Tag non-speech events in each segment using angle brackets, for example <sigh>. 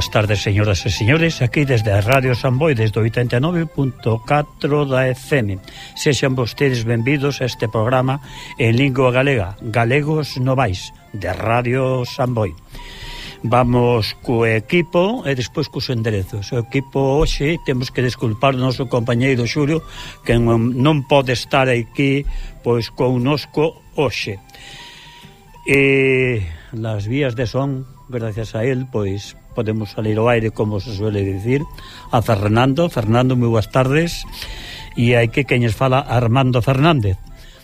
Boas tardes, señoras e señores, aquí desde a Radio Samboy, desde 89.4 da FM. Sexan vostedes benvidos a este programa en lingua galega, Galegos Novais, de Radio Samboy. Vamos co equipo e despois cos enderezos. O equipo hoxe temos que desculpar o noso compañeiro Xulio, que non pode estar aquí pois connosco hoxe. E las vías de son, gracias a él, pois podemos salir ao aire, como se suele dicir, a Fernando. Fernando, moi boas tardes. E hai que queñes fala Armando Fernández,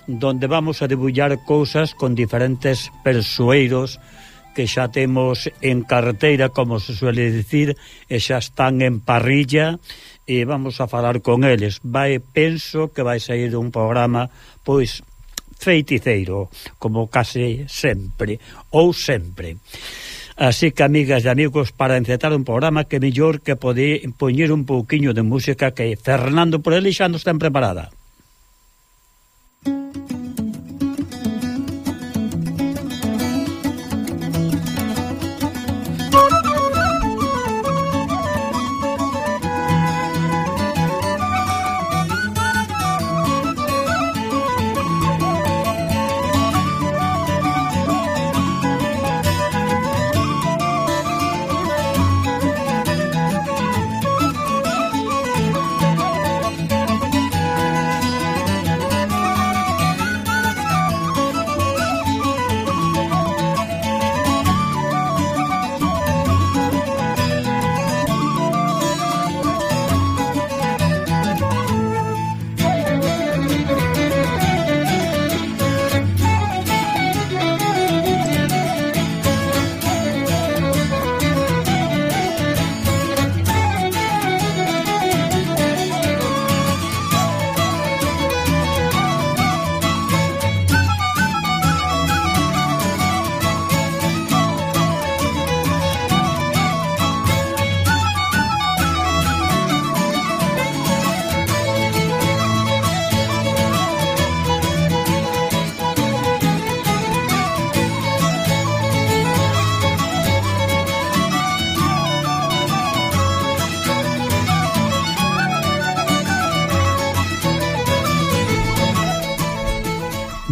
donde vamos a debullar cousas con diferentes persoeiros que xa temos en carreteira, como se suele dicir, e xa están en parrilla, e vamos a falar con eles. Vai, penso que vai sair un programa, pois, feiticeiro, como case sempre, ou sempre. Así que, amigas e amigos, para encetar un programa que mellor que pode poñer un pouquiño de música que Fernando por Elixando ten preparada. Música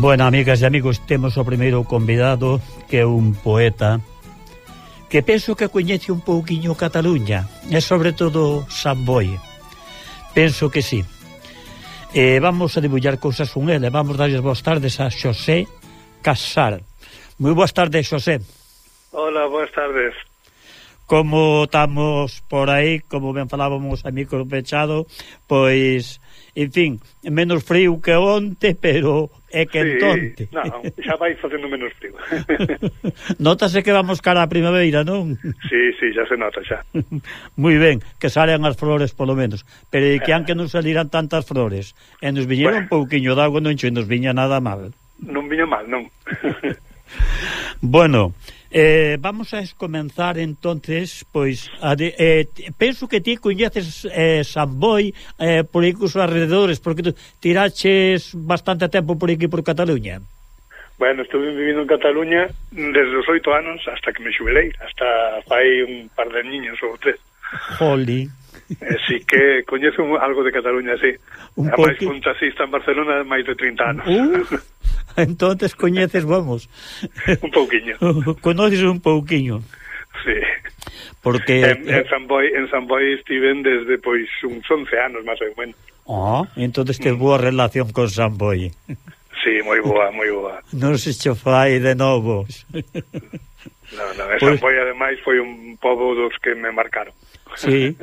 Bueno, amigas e amigos, temos o primeiro convidado que é un poeta que penso que coñece un pouquiño Cataluña e sobre todo San Boi. Penso que sí. E vamos a debullar cousas con ele. Vamos darles boas tardes a Xosé Casar. Moi boas tardes, Xosé. Hola, boas tardes. Como estamos por aí, como ben falábamos a micro pechado, pois, en fin, menos frío que onte, pero e quentonte. Sí, non, xa vai facendo menos frío. <laughs> Notase que vamos cara a primavera, non? Sí, sí, xa se nota xa. <laughs> Moi ben, que salen as flores polo menos, pero que anque eh. que non saliran tantas flores, e nos viñeron bueno. un pouquiño de agua, non che nos viña nada mal. Non viña mal, non. <laughs> bueno, Eh, vamos a comenzar entonces pois a de, eh, penso que ti coñeces eh, San Boi eh, por aí cos arredores porque tu tiraches bastante tempo por aquí por Cataluña. Bueno, estuve vivindo en Cataluña desde os oito anos hasta que me xubilei hasta fai un par de niños ou tres. Joli Así eh, que coñezo algo de Cataluña, sí. Un máis poqui... un taxista en Barcelona máis de 30 anos. Uh, <laughs> <laughs> entonces coñeces, vamos. un pouquiño. <laughs> Conoces un pouquiño. Sí. Porque en, en San Boi, en San Boi estiven desde pois uns 11 anos máis ou menos. Oh, entonces te boa relación con San Boi. Sí, moi boa, moi boa. <laughs> Non se cho fai de novo. No, non, en pues... San pois- ademais foi un pobo dos que me marcaron. Sí.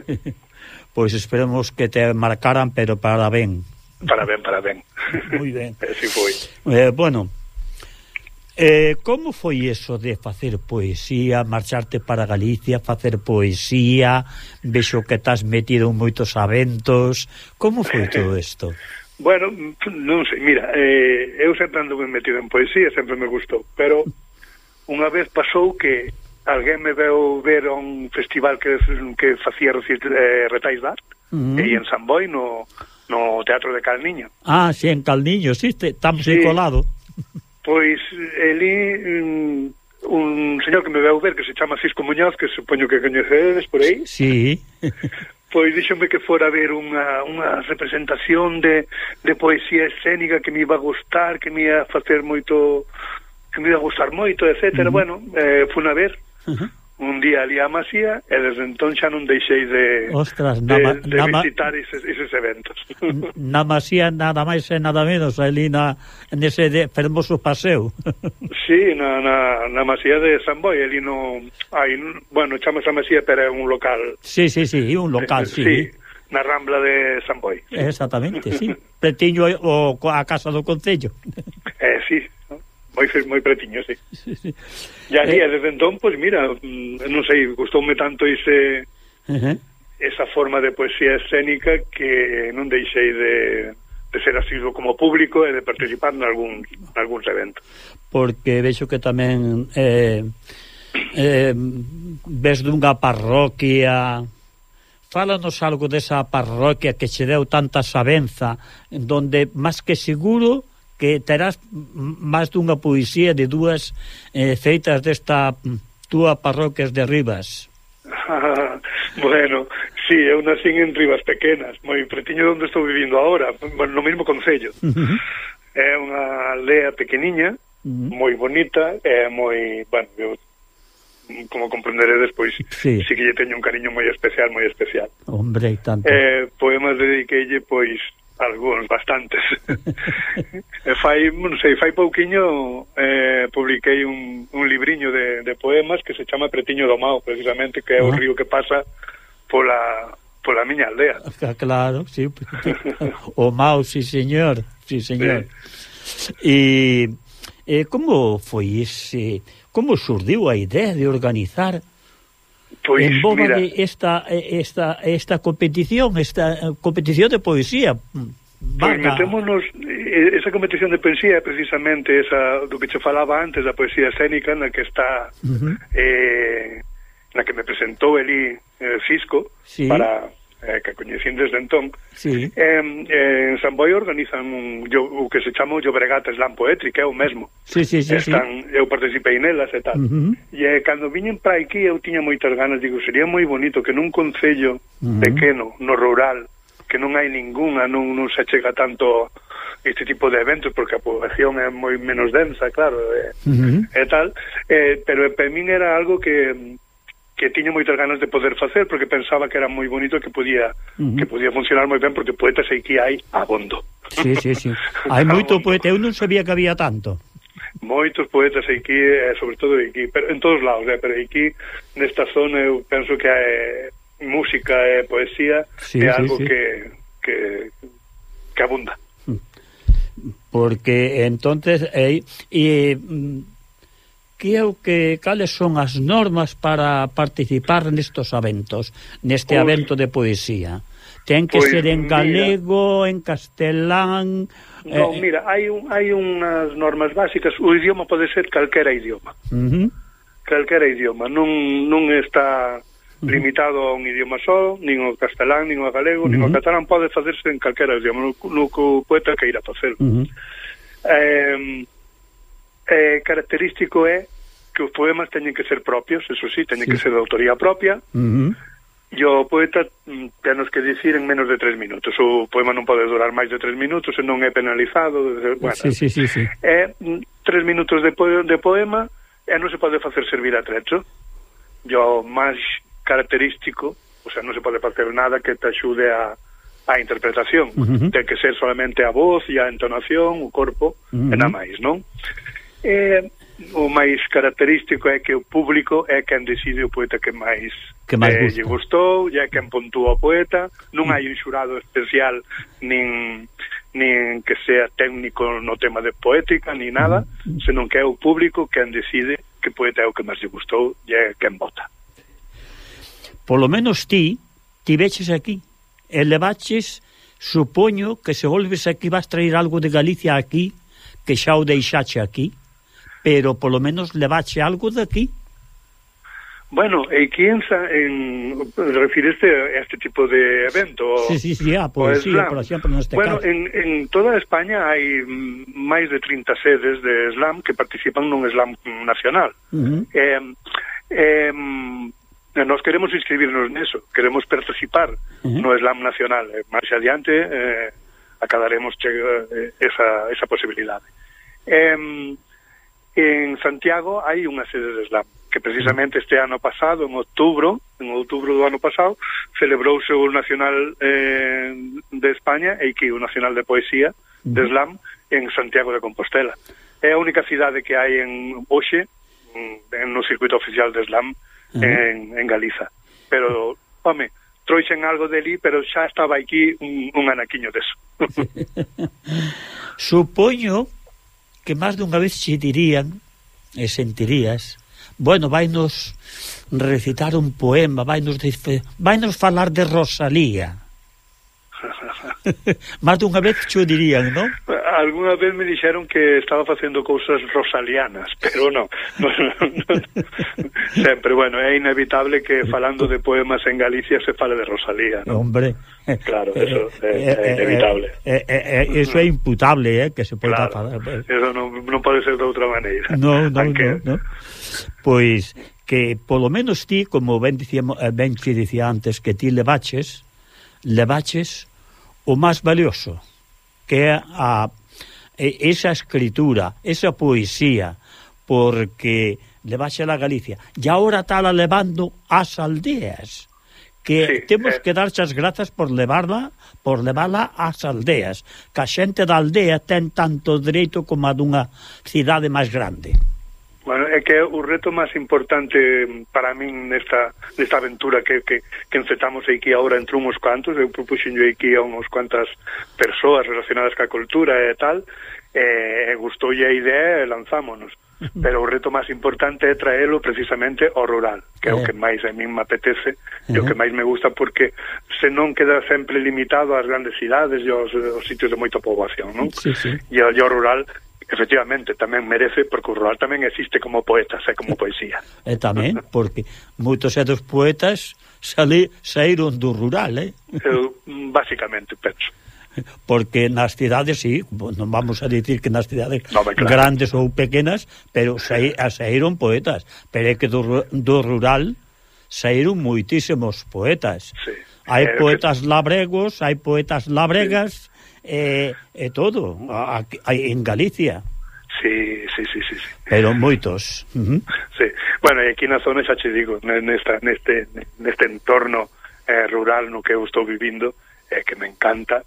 pois esperemos que te marcaran, pero para ben. Para ben, para ben. Moi ben. <laughs> Así foi. Eh, bueno, eh, como foi eso de facer poesía, marcharte para Galicia, facer poesía, vexo que estás metido en moitos aventos, como foi todo isto? <laughs> Bueno, non sei, mira, eh, eu sempre ando ben metido en poesía, sempre me gustou, pero unha vez pasou que alguén me veu ver un festival que, que facía recit, eh, retais de arte, uh e aí en San Boi, no, no Teatro de Calniño. Ah, si, sí, en Calniño, sí, estamos sí. colado. Pois, eh, ele, mm, un señor que me veu ver, que se chama Cisco Muñoz, que supoño que coñecedes por aí. Sí. <laughs> pois díxome que fora a ver unha, unha representación de, de poesía escénica que me iba a gustar, que me ia facer moito que me iba a gustar moito, etcétera, Uh -huh. Bueno, eh, fun a ver. Uh -huh un día ali a Masía e desde entón xa non deixei de, Ostras, na, de, de na, visitar eses ises eventos. Na Masía nada máis e nada menos, ali na, nese de, fermoso paseo. <laughs> Sí, na, na, na Masía de San Boi, ali no... Hai, bueno, chamas a Masía, pero é un local. Sí, sí, sí, un local, eh, sí. sí. Na Rambla de San Boi. Exactamente, sí. Pretiño o, a casa do Concello. Eh, sí moi moi pretiño, sí. sí, sí. E ali, eh, desde entón, pois pues, mira, mm, non sei, gustoume tanto ese uh -huh. esa forma de poesía escénica que non deixei de, de ser asiduo como público e de participar en algún, en algún evento. Porque vexo que tamén eh, eh, ves dunha parroquia fálanos algo desa parroquia que che deu tanta sabenza, donde máis que seguro que terás máis dunha poesía de dúas eh, feitas desta túa parroquias de Rivas. <laughs> bueno, sí, eu nací en Rivas Pequenas, moi pretiño onde estou vivindo agora, bueno, no mesmo concello. Uh -huh. É unha aldea pequeniña, uh -huh. moi bonita, é moi, bueno, eu como comprenderedes, pois sí. sí que lle teño un cariño moi especial, moi especial. Hombre, tanto. Eh, poemas dediqueille, pois, algúns, bastantes. <laughs> e eh, fai, non sei, fai pouquiño eh, publiquei un, un libriño de, de poemas que se chama Pretiño do Mao, precisamente, que é o ah. río que pasa pola, pola miña aldea. Ah, claro, sí. <laughs> o Mao, sí, señor. Sí, señor. Sí. E, e eh, como foi ese... Como surdiu a idea de organizar Pois, Embóbame mira... esta, esta, esta competición, esta eh, competición de poesía, Pois, Pois metémonos esa competición de poesía é precisamente esa do que che falaba antes da poesía escénica na que está uh -huh. eh, na que me presentou Eli eh, Cisco sí. para eh, que coñecín desde entón, sí. en, en San Boi organizan un, yo, o que se chama o Llobregat Slam Poetry, que é o mesmo. Sí, sí, sí, Están, sí. Eu participei nelas e tal. Uh -huh. E eh, cando viñen para aquí eu tiña moitas ganas, digo, sería moi bonito que nun concello uh -huh. pequeno, no rural, que non hai ninguna, non, non se chega tanto este tipo de eventos porque a población é moi menos densa, claro, e, uh -huh. e tal, eh, pero para min era algo que que tiña moitas ganas de poder facer porque pensaba que era moi bonito que podía uh -huh. que podía funcionar moi ben porque poetas aí que hai abondo. Sí, sí, sí. Hai <laughs> moito poeta, eu non sabía que había tanto. Moitos poetas aquí, eh, sobre todo aquí, pero en todos lados, eh, pero aquí nesta zona eu penso que é eh, música e poesía sí, é algo sí, que que que abunda. Porque entonces eh, eh que é o que cales son as normas para participar nestos eventos, neste pois, evento de poesía. Ten que pois, ser en galego, mira, en castelán. Non, eh, mira, hai un hai unhas normas básicas, o idioma pode ser calquera idioma. Uh -huh. Calquera idioma, non non está limitado a un idioma só, nin ao castelán, nin ao galego, uh -huh. nin ao catalán, pode facerse en calquera idioma, no, no que o poeta queira facer. Uh -huh. Eh, eh, característico é que os poemas teñen que ser propios, eso sí, teñen sí. que ser de autoría propia, uh -huh. e o poeta mm, tenos que dicir en menos de tres minutos. O poema non pode durar máis de tres minutos e non é penalizado. Bueno, sí, sí, sí, sí. É mm, tres minutos de, po de poema e non se pode facer servir a trecho. E o máis característico, o sea, non se pode facer nada que te axude a, a interpretación. Uh -huh. Ten que ser solamente a voz e a entonación, o corpo, uh -huh. e nada máis, non? Eh, o máis característico é que o público é quen decide o poeta que máis que máis eh, gusta. lle gustou, é quen puntúa o poeta, non mm. hai un xurado especial nin nin que sea técnico no tema de poética ni nada, mm. senón que é o público quen decide que poeta é o que máis lle gustou e é quen vota. Por lo menos ti ti veches aquí e levaches supoño que se volves aquí vas traer algo de Galicia aquí que xa o deixache aquí pero polo menos levache algo de aquí. Bueno, eh, e quensa en refiriste a este tipo de evento? Sí, sí, sí, ah, a poesía, por exemplo, neste bueno, caso. en, en toda España hai máis de 30 sedes de slam que participan nun slam nacional. Uh -huh. eh, eh, nos queremos inscribirnos neso, queremos participar uh -huh. no slam nacional. Máis adiante eh, acadaremos che, eh, esa, esa posibilidade. Eh, En Santiago hai unha sede de slam que precisamente este ano pasado, en outubro, en outubro do ano pasado, celebrouse o Nacional eh, de España e que o Nacional de Poesía de Slam en Santiago de Compostela. É a única cidade que hai en hoxe en no circuito oficial de Slam en, en Galiza. Pero, home, troixen algo deli, pero xa estaba aquí un, un anaquiño deso. <laughs> <laughs> Supoño que máis dunha vez se dirían e sentirías bueno, vai nos recitar un poema vai nos, vai nos falar de Rosalía <laughs> Más dunha vez xo dirían, non? Alguna vez me dixeron que estaba facendo cousas rosalianas, pero non. No, no, no. <laughs> Sempre, bueno, é inevitable que falando de poemas en Galicia se fale de Rosalía, non? Hombre. Claro, eh, eso é, eh, é eh, inevitable. Eh, eh, eh, eh eso é imputable, eh, que se poida claro, falar. Eso non, non pode ser de outra maneira. Non, non, Aunque... non. No. Pois que polo menos ti, como ben, dicíamos, ben dicía antes, que ti levaches, levaches o máis valioso, que é a, esa escritura, esa poesía, porque leváse a Galicia. E agora tala levando as aldeas que sí, temos eh... que darche as grazas por levarla por levarla ás aldeas que a xente da aldea ten tanto dereito como a dunha cidade máis grande Bueno, é que o reto máis importante para min nesta, nesta aventura que, que, que encetamos aquí ahora entre uns cuantos, eu propuxenlle aquí a uns cuantas persoas relacionadas ca cultura e tal, e, e gustoulle a idea e lanzámonos. <laughs> Pero o reto máis importante é traelo precisamente ao rural, que é o eh. que máis a min me apetece e o que eh. máis me gusta porque se non queda sempre limitado ás grandes cidades e aos, aos sitios de moita poboación, non? Sí, sí. E, e ao rural efectivamente tamén merece porque o rural tamén existe como poeta, e como poesía. E tamén porque moitos e dos poetas sali, saíron do rural, eh? Eu mm, basicamente penso porque nas cidades, sí, non vamos a dicir que nas cidades no, claro. grandes ou pequenas, pero saí, saíron poetas, pero é que do, do rural saíron moitísimos poetas. Sí. Hai poetas labregos, hai poetas labregas, sí e, e todo a, a, en Galicia. Sí, sí, sí, sí, sí. Pero moitos. Uh -huh. Sí. Bueno, e aquí na zona xa che digo, nesta, neste, neste entorno eh, rural no que eu estou vivindo, eh, que me encanta,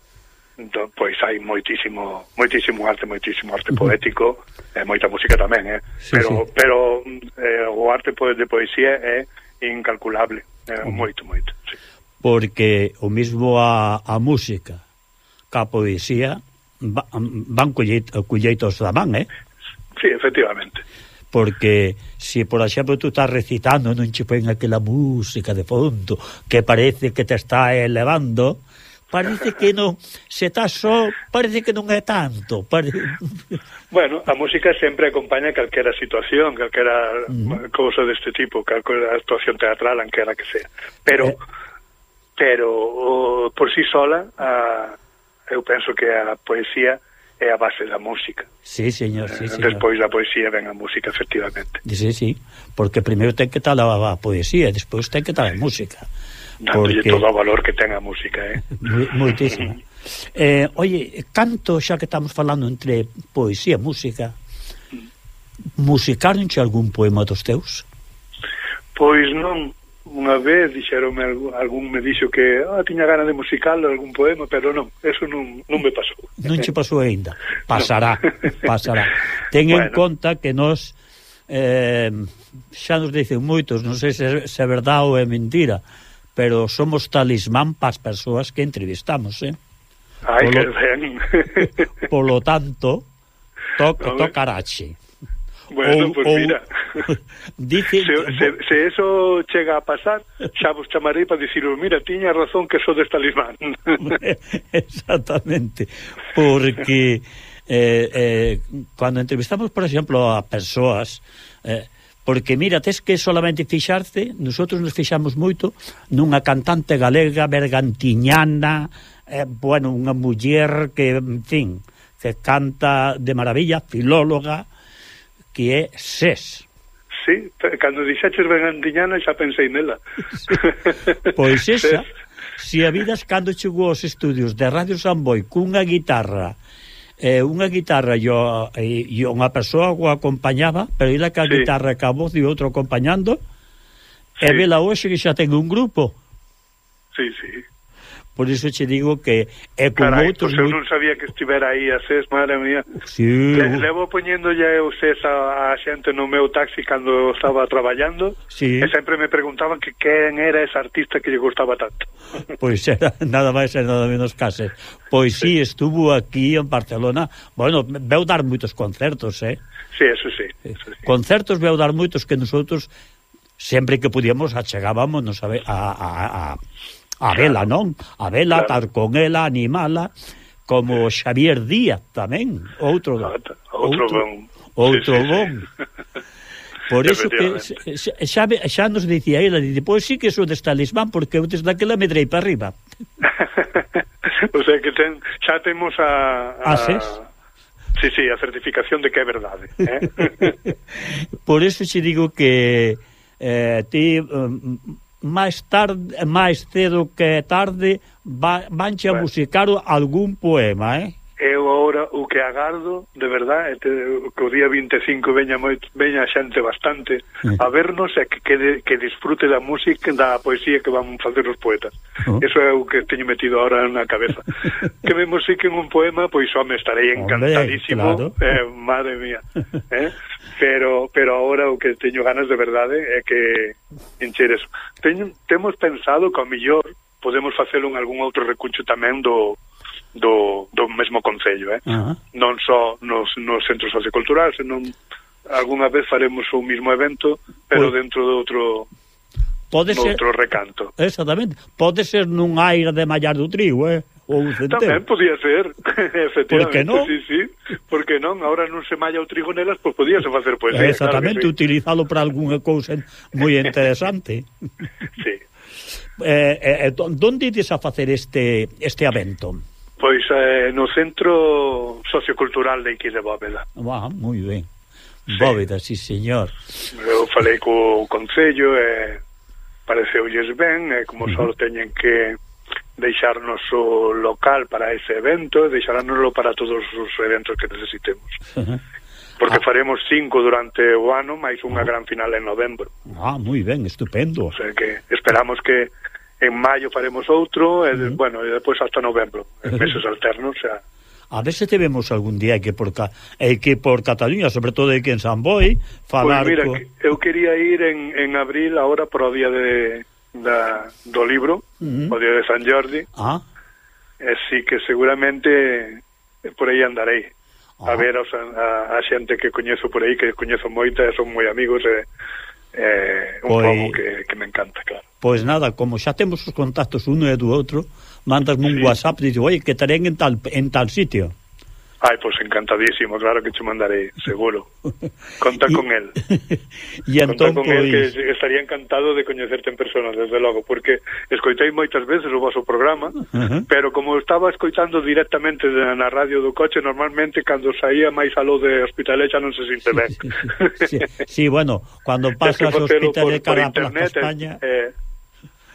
do, pois hai moitísimo moitísimo arte, moitísimo arte poético, e eh, moita música tamén, eh? Sí, pero sí. pero eh, o arte de poesía é incalculable, eh, moito, moito. Sí. Porque o mismo a, a música, ca poesía van colleitos da man, eh? Sí, efectivamente. Porque se, si, por exemplo, tú estás recitando non che poen aquela música de fondo que parece que te está elevando, parece que non se está só, parece que non é tanto. Pare... <laughs> Bueno, a música sempre acompaña calquera situación, calquera uh -huh. cousa deste tipo, calquera actuación teatral, anquera que sea. Pero eh... pero por sí sola a eu penso que a poesía é a base da música. Sí, señor, sí, señor. Despois da poesía ven a música, efectivamente. Sí, sí, porque primeiro ten que tal a, a poesía, despois ten que tal a música. Dándolle porque... todo o valor que ten a música, eh? <laughs> Moitísimo. eh, oye, canto xa que estamos falando entre poesía e música, mm. musicaronche algún poema dos teus? Pois non, unha vez dixeronme algún, algún me dixo que ah, tiña ganas de musical algún poema, pero non, eso non, non me pasou. Non che pasou aínda. Pasará, <laughs> no. pasará. Ten bueno. en conta que nos eh, xa nos dicen moitos, non sei se, se é verdade ou é mentira, pero somos talismán para as persoas que entrevistamos, eh? Ai, polo, que ben. <laughs> polo tanto, to, no, toca. Bueno, ou, pois ou... mira, <laughs> dice... se, se, se eso chega a pasar, xa vos chamarei para diciros, mira, tiña razón que sodes talismán. <laughs> Exactamente, porque eh, eh, cando entrevistamos, por exemplo, a persoas... Eh, Porque, mira, tes que solamente fixarse, nosotros nos fixamos moito, nunha cantante galega, bergantiñana, eh, bueno, unha muller que, en fin, que canta de maravilla, filóloga, que é SES. Sí, cando dixaches ben andiñana xa pensei nela. <laughs> pois esa, se a vidas cando chegou aos estudios de Radio Samboy cunha guitarra eh, unha guitarra e, e unha persoa o acompañaba, pero ela ca sí. guitarra ca voz e outro acompañando, sí. e vela hoxe que xa ten un grupo. Sí, sí. Por iso che digo que é con Carai, outros... Pois eu non sabía que estivera aí a SES, madre mía. Sí. Le, levo poñéndolle o SES a, a xente no meu taxi cando estaba traballando sí. e sempre me preguntaban que quen era ese artista que lle gustaba tanto. <laughs> Pois era nada máis e nada menos case. Pois sí. sí, estuvo aquí en Barcelona. Bueno, veu dar moitos concertos, eh? Sí, eso sí. Eh, eso sí. Concertos veu dar moitos que nosotros sempre que podíamos achegábamos a, a, a, a A vela non, a vela claro. tar con ela, animala, como Xavier Díaz tamén, outro outro outro bon, outro sí, bon. Sí. Por iso que xa, xa nos dicía ela, dice, pois sí que sou deste talismán porque eu desde aquela medrei para arriba. <laughs> o sea que ten, xa temos a, a... Ases. Sí, sí, a certificación de que é verdade. Eh? <laughs> Por eso che digo que eh, ti um, máis tarde, máis cedo que tarde va, vanche a musicar algún poema, eh? Eu agora o que agardo, de verdade, é que o día 25 veña moi, veña xente bastante a vernos e que, que, que disfrute da música, da poesía que van facer os poetas. Oh. Eso é o que teño metido ahora na cabeza. <laughs> que me musiquen un poema, pois home, estarei encantadísimo. Hombre, claro. eh, madre mía. Eh? <laughs> pero pero ahora o que teño ganas de verdade eh, é que encher eso. Teño, temos pensado que ao millor podemos facelo en algún outro recuncho tamén do do, do mesmo concello, eh? Uh -huh. Non só nos, nos centros socioculturais, senón algunha vez faremos o mismo evento, pero pues... dentro de outro Pode ser... outro recanto. Exactamente. Pode ser nun aire de mallar do trigo, eh? ou o centeo. Tamén podía ser, <laughs> efectivamente. Porque non? Sí, sí, porque non, agora non se malla o trigo nelas, pois pues podíase facer poesía. Exactamente, claro sí. utilizalo para algunha cousa moi <laughs> interesante. sí. Eh, eh, eh, donde ides a facer este, este evento? Pois eh, no Centro Sociocultural de Iquis de Bóveda. Ah, moi ben. Sí. Bóveda, sí, señor. Eu falei co Concello e eh, pareceulles ben, e eh, como só teñen que deixarnos o local para ese evento e deixaránnoslo para todos os eventos que necesitemos. Porque ah. faremos cinco durante o ano, máis unha gran final en novembro. Ah, moi ben, estupendo. O sea que esperamos que en maio faremos outro, e, uh -huh. bueno, e depois hasta novembro, en meses alternos. O sea, a ver se te vemos algún día que por eh, que por Cataluña, sobre todo aquí en San Boi, pois falar... Pues mira, co... eu quería ir en, en abril agora por o día de da, do libro, uh -huh. o Día de San Jordi. Ah. Eh, Así que seguramente eh, por aí andarei. Ah. A ver os, a, a xente que coñezo por aí, que coñezo moita, son moi amigos, e, eh, un pois... pomo que, que me encanta, claro. Pois nada, como xa temos os contactos uno e do outro, mandas sí. un WhatsApp e dices, oi, que estaré en tal, en tal sitio. Ai, pois encantadísimo, claro que che mandarei, seguro. Conta <laughs> con el. e <laughs> entón, Conta con pois... que estaría encantado de coñecerte en persona, desde logo, porque escoitei moitas veces o vosso programa, uh -huh. pero como estaba escoitando directamente na radio do coche, normalmente cando saía máis aló de Hospitalet xa non se sinte ben. Sí, sí, sí, bueno, cando <laughs> pasas es que Hospitalet cara por cara a eh, España... Eh,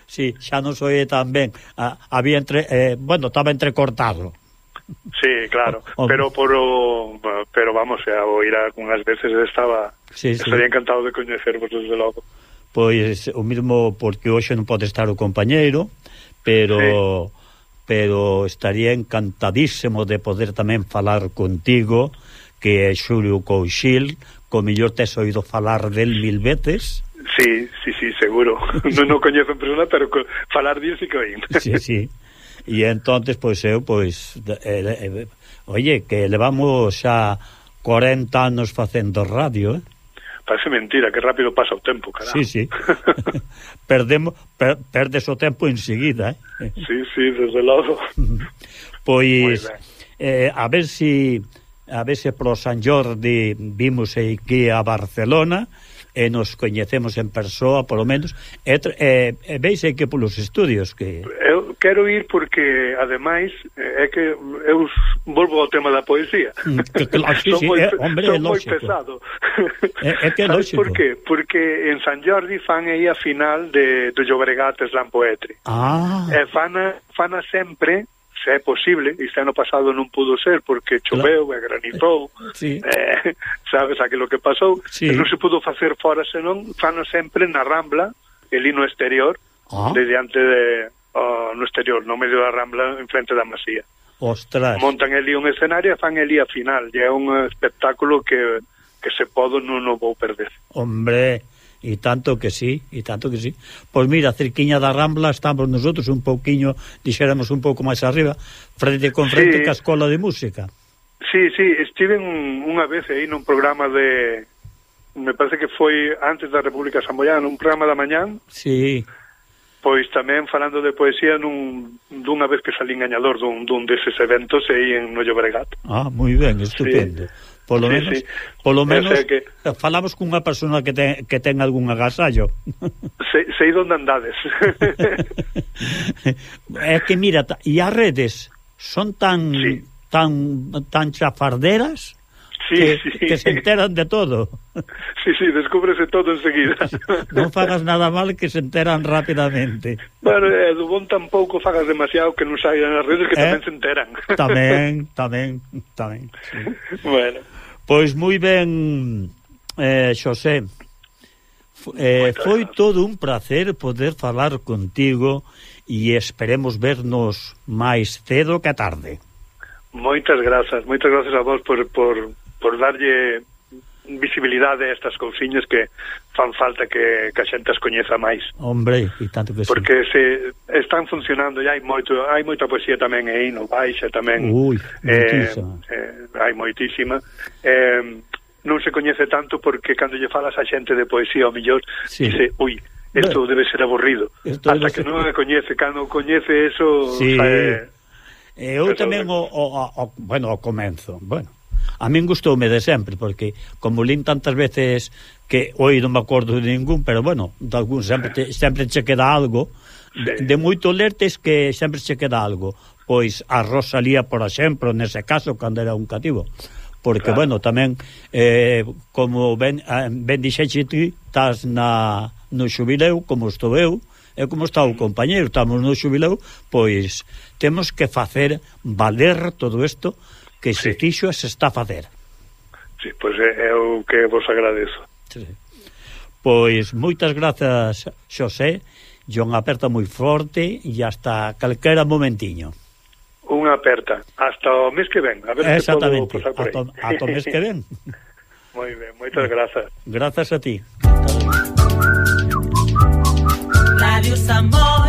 Sí, xa non soe tan ben. Ah, había entre, eh, bueno, estaba entrecortado. Sí, claro, oh. pero por o, pero vamos, xa o ir algunhas veces estaba sí, sí. estaría encantado de coñecervos desde logo. Pois o mismo porque hoxe non pode estar o compañeiro, pero sí. pero estaría encantadísimo de poder tamén falar contigo, que é Xulio Couchil, co mellor tes oído falar del mil veces. Sí, sí, sí, seguro. <laughs> non o coñezo en persona, pero falar dir si que oín. sí, sí. <laughs> E entonces pois eu pois eh, eh, oye, que levamos xa 40 anos facendo radio, eh? Parece mentira, que rápido pasa o tempo, caramba. Sí, sí. <laughs> Perdemos, per, perdes o tempo enseguida, eh? Sí, sí, desde logo. pois, <laughs> eh, a ver se... Si a veces pro San Jordi vimos aquí a Barcelona e nos coñecemos en persoa, polo menos, e, e, eh, e eh, veis que polos estudios que... Eu, quero ir porque ademais eh, é que eu volvo ao tema da poesía. Mm, que, claro, ah, <laughs> sí, sí, moi, eh, é, hombre, son é moi pesado. <laughs> É, é que é lógico. Por qué? Porque en San Jordi fan aí a final de, do Llobregat Slam Poetry. Ah. E fana, fana sempre se é posible, este ano pasado non pudo ser porque choveu claro. e granizou eh, sí. eh, <laughs> sabes aquilo que pasou sí. e non se pudo facer fora senón fano sempre na Rambla el hino exterior ah. de diante de, uh, no exterior, no medio da Rambla, en frente da Masía. Ostras. Montan ali un escenario e fan ali a final. E é un espectáculo que, que se podo non o vou perder. Hombre, e tanto que sí, e tanto que sí. Pois mira, cerquiña da Rambla estamos nosotros un pouquiño, dixéramos un pouco máis arriba, frente con frente sí. ca Escola de Música. Sí, sí, estive un, unha vez aí nun programa de... Me parece que foi antes da República Samboyana, un programa da mañán. Sí pois tamén falando de poesía nun, dunha vez que salín gañador dun, dun deses eventos aí en Nollo Bregat. Ah, moi ben, estupendo. Sí. Polo sí, menos, sí. polo menos o sea que... falamos cunha persona que ten, que ten algún agasallo. <laughs> Sei, sei donde andades. <laughs> é que mira, e as redes son tan sí. tan tan chafarderas sí, que, sí. que se enteran de todo. Sí, sí, descúbrese todo enseguida. non fagas nada mal que se enteran rapidamente. Bueno, eh, e do bon tampouco fagas demasiado que non saian as redes que eh? tamén se enteran. Tamén, tamén, tamén. Sí. Bueno. Pois moi ben, eh, Xosé. Eh, foi gracias. todo un placer poder falar contigo e esperemos vernos máis cedo que tarde. Moitas grazas, moitas grazas a vos por, por, por darlle visibilidade a estas cousiñas que fan falta que, que a xente as coñeza máis. Hombre, e tanto que Porque sí. se están funcionando e hai moito, hai moita poesía tamén aí no Baixa tamén. Ui, eh, eh, hai moitísima. Eh, non se coñece tanto porque cando lle falas a xente de poesía ao millor sí. dice, ui, isto debe ser aburrido. Esto Hasta que ser... non a coñece, cando coñece eso... Sí. Sae, eh, eu tamén o, o, o, bueno, o comenzo, bueno, A min gustoume de sempre, porque como lín tantas veces que hoy non me acordo de ningún, pero bueno, de algún sempre te, sempre che queda algo, de, de moito lertes que sempre che queda algo. Pois a Rosalía, por exemplo, nese caso, cando era un cativo. Porque, claro. bueno, tamén, eh, como ben, eh, ben dixeche ti, estás na, no xubileu, como estou eu, e como está o compañeiro, estamos no xubileu, pois temos que facer valer todo isto que se sí. fixo e se está a facer. Sí, pois é, é o que vos agradezo. Sí. Pois moitas grazas, Xosé, e unha aperta moi forte e hasta calquera momentiño. Unha aperta, hasta o mes que ven, a ver Exactamente, podo pasar por aí. Hasta, hasta o mes que ven. <laughs> moi ben, moitas grazas. Grazas a ti. Radio Samboy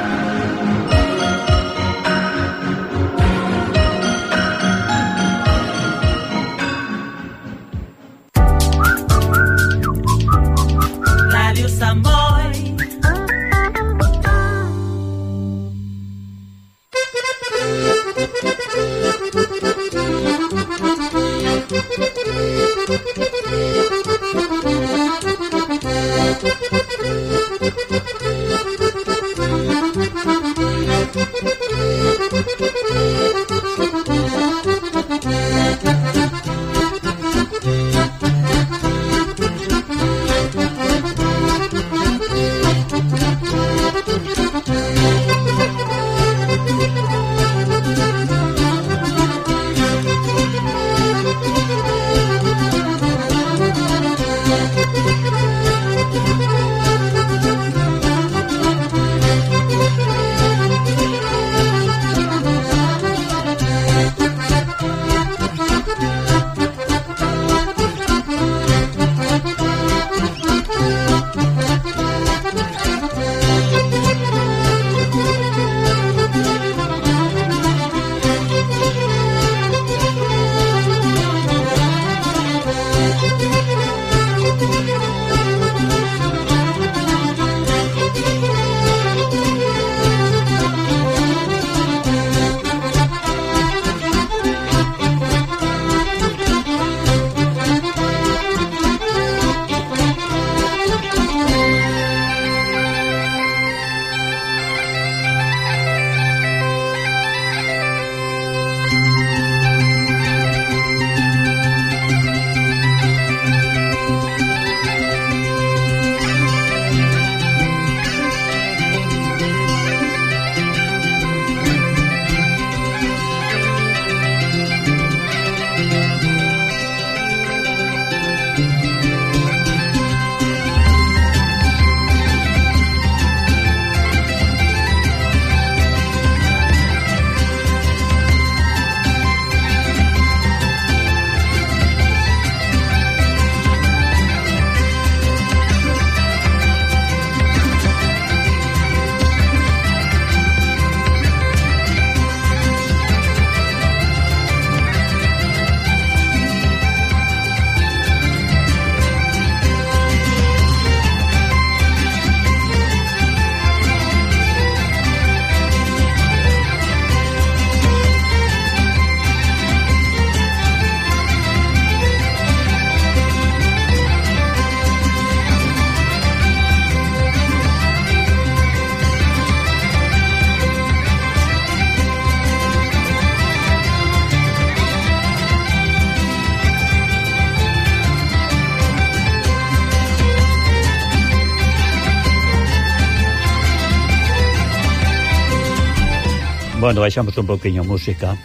cando baixamos un poquinho música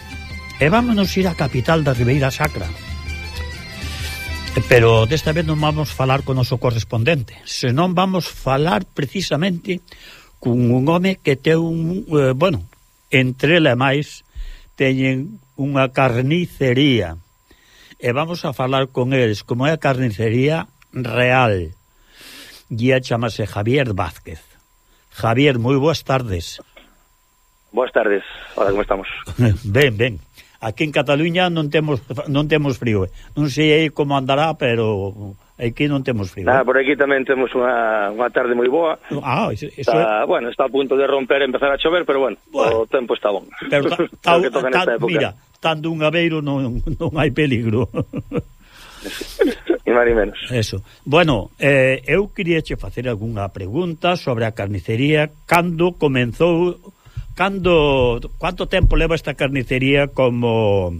e vámonos ir á capital da Ribeira Sacra. Pero desta vez non vamos falar con o noso correspondente senón vamos falar precisamente cun un home que te un, eh, bueno, entre ela máis teñen unha carnicería. E vamos a falar con eles como é a carnicería real. E chamase Javier Vázquez. Javier, moi boas tardes. Boas tardes, hola, como estamos? <laughs> ben, ben. Aquí en Cataluña non temos non temos frío. Eh. Non sei como andará, pero aquí non temos frío. Ah, por aquí tamén temos unha, unha tarde moi boa. Ah, iso, iso está, é... bueno, está a punto de romper e empezar a chover, pero bueno, bueno o tempo está bon. Pero <laughs> ta, ta, que toca ta, época. mira, estando un aveiro non, non hai peligro. Ni máis menos. Eso. Bueno, eh, eu queria che facer algunha pregunta sobre a carnicería cando comenzou cando quanto tempo leva esta carnicería como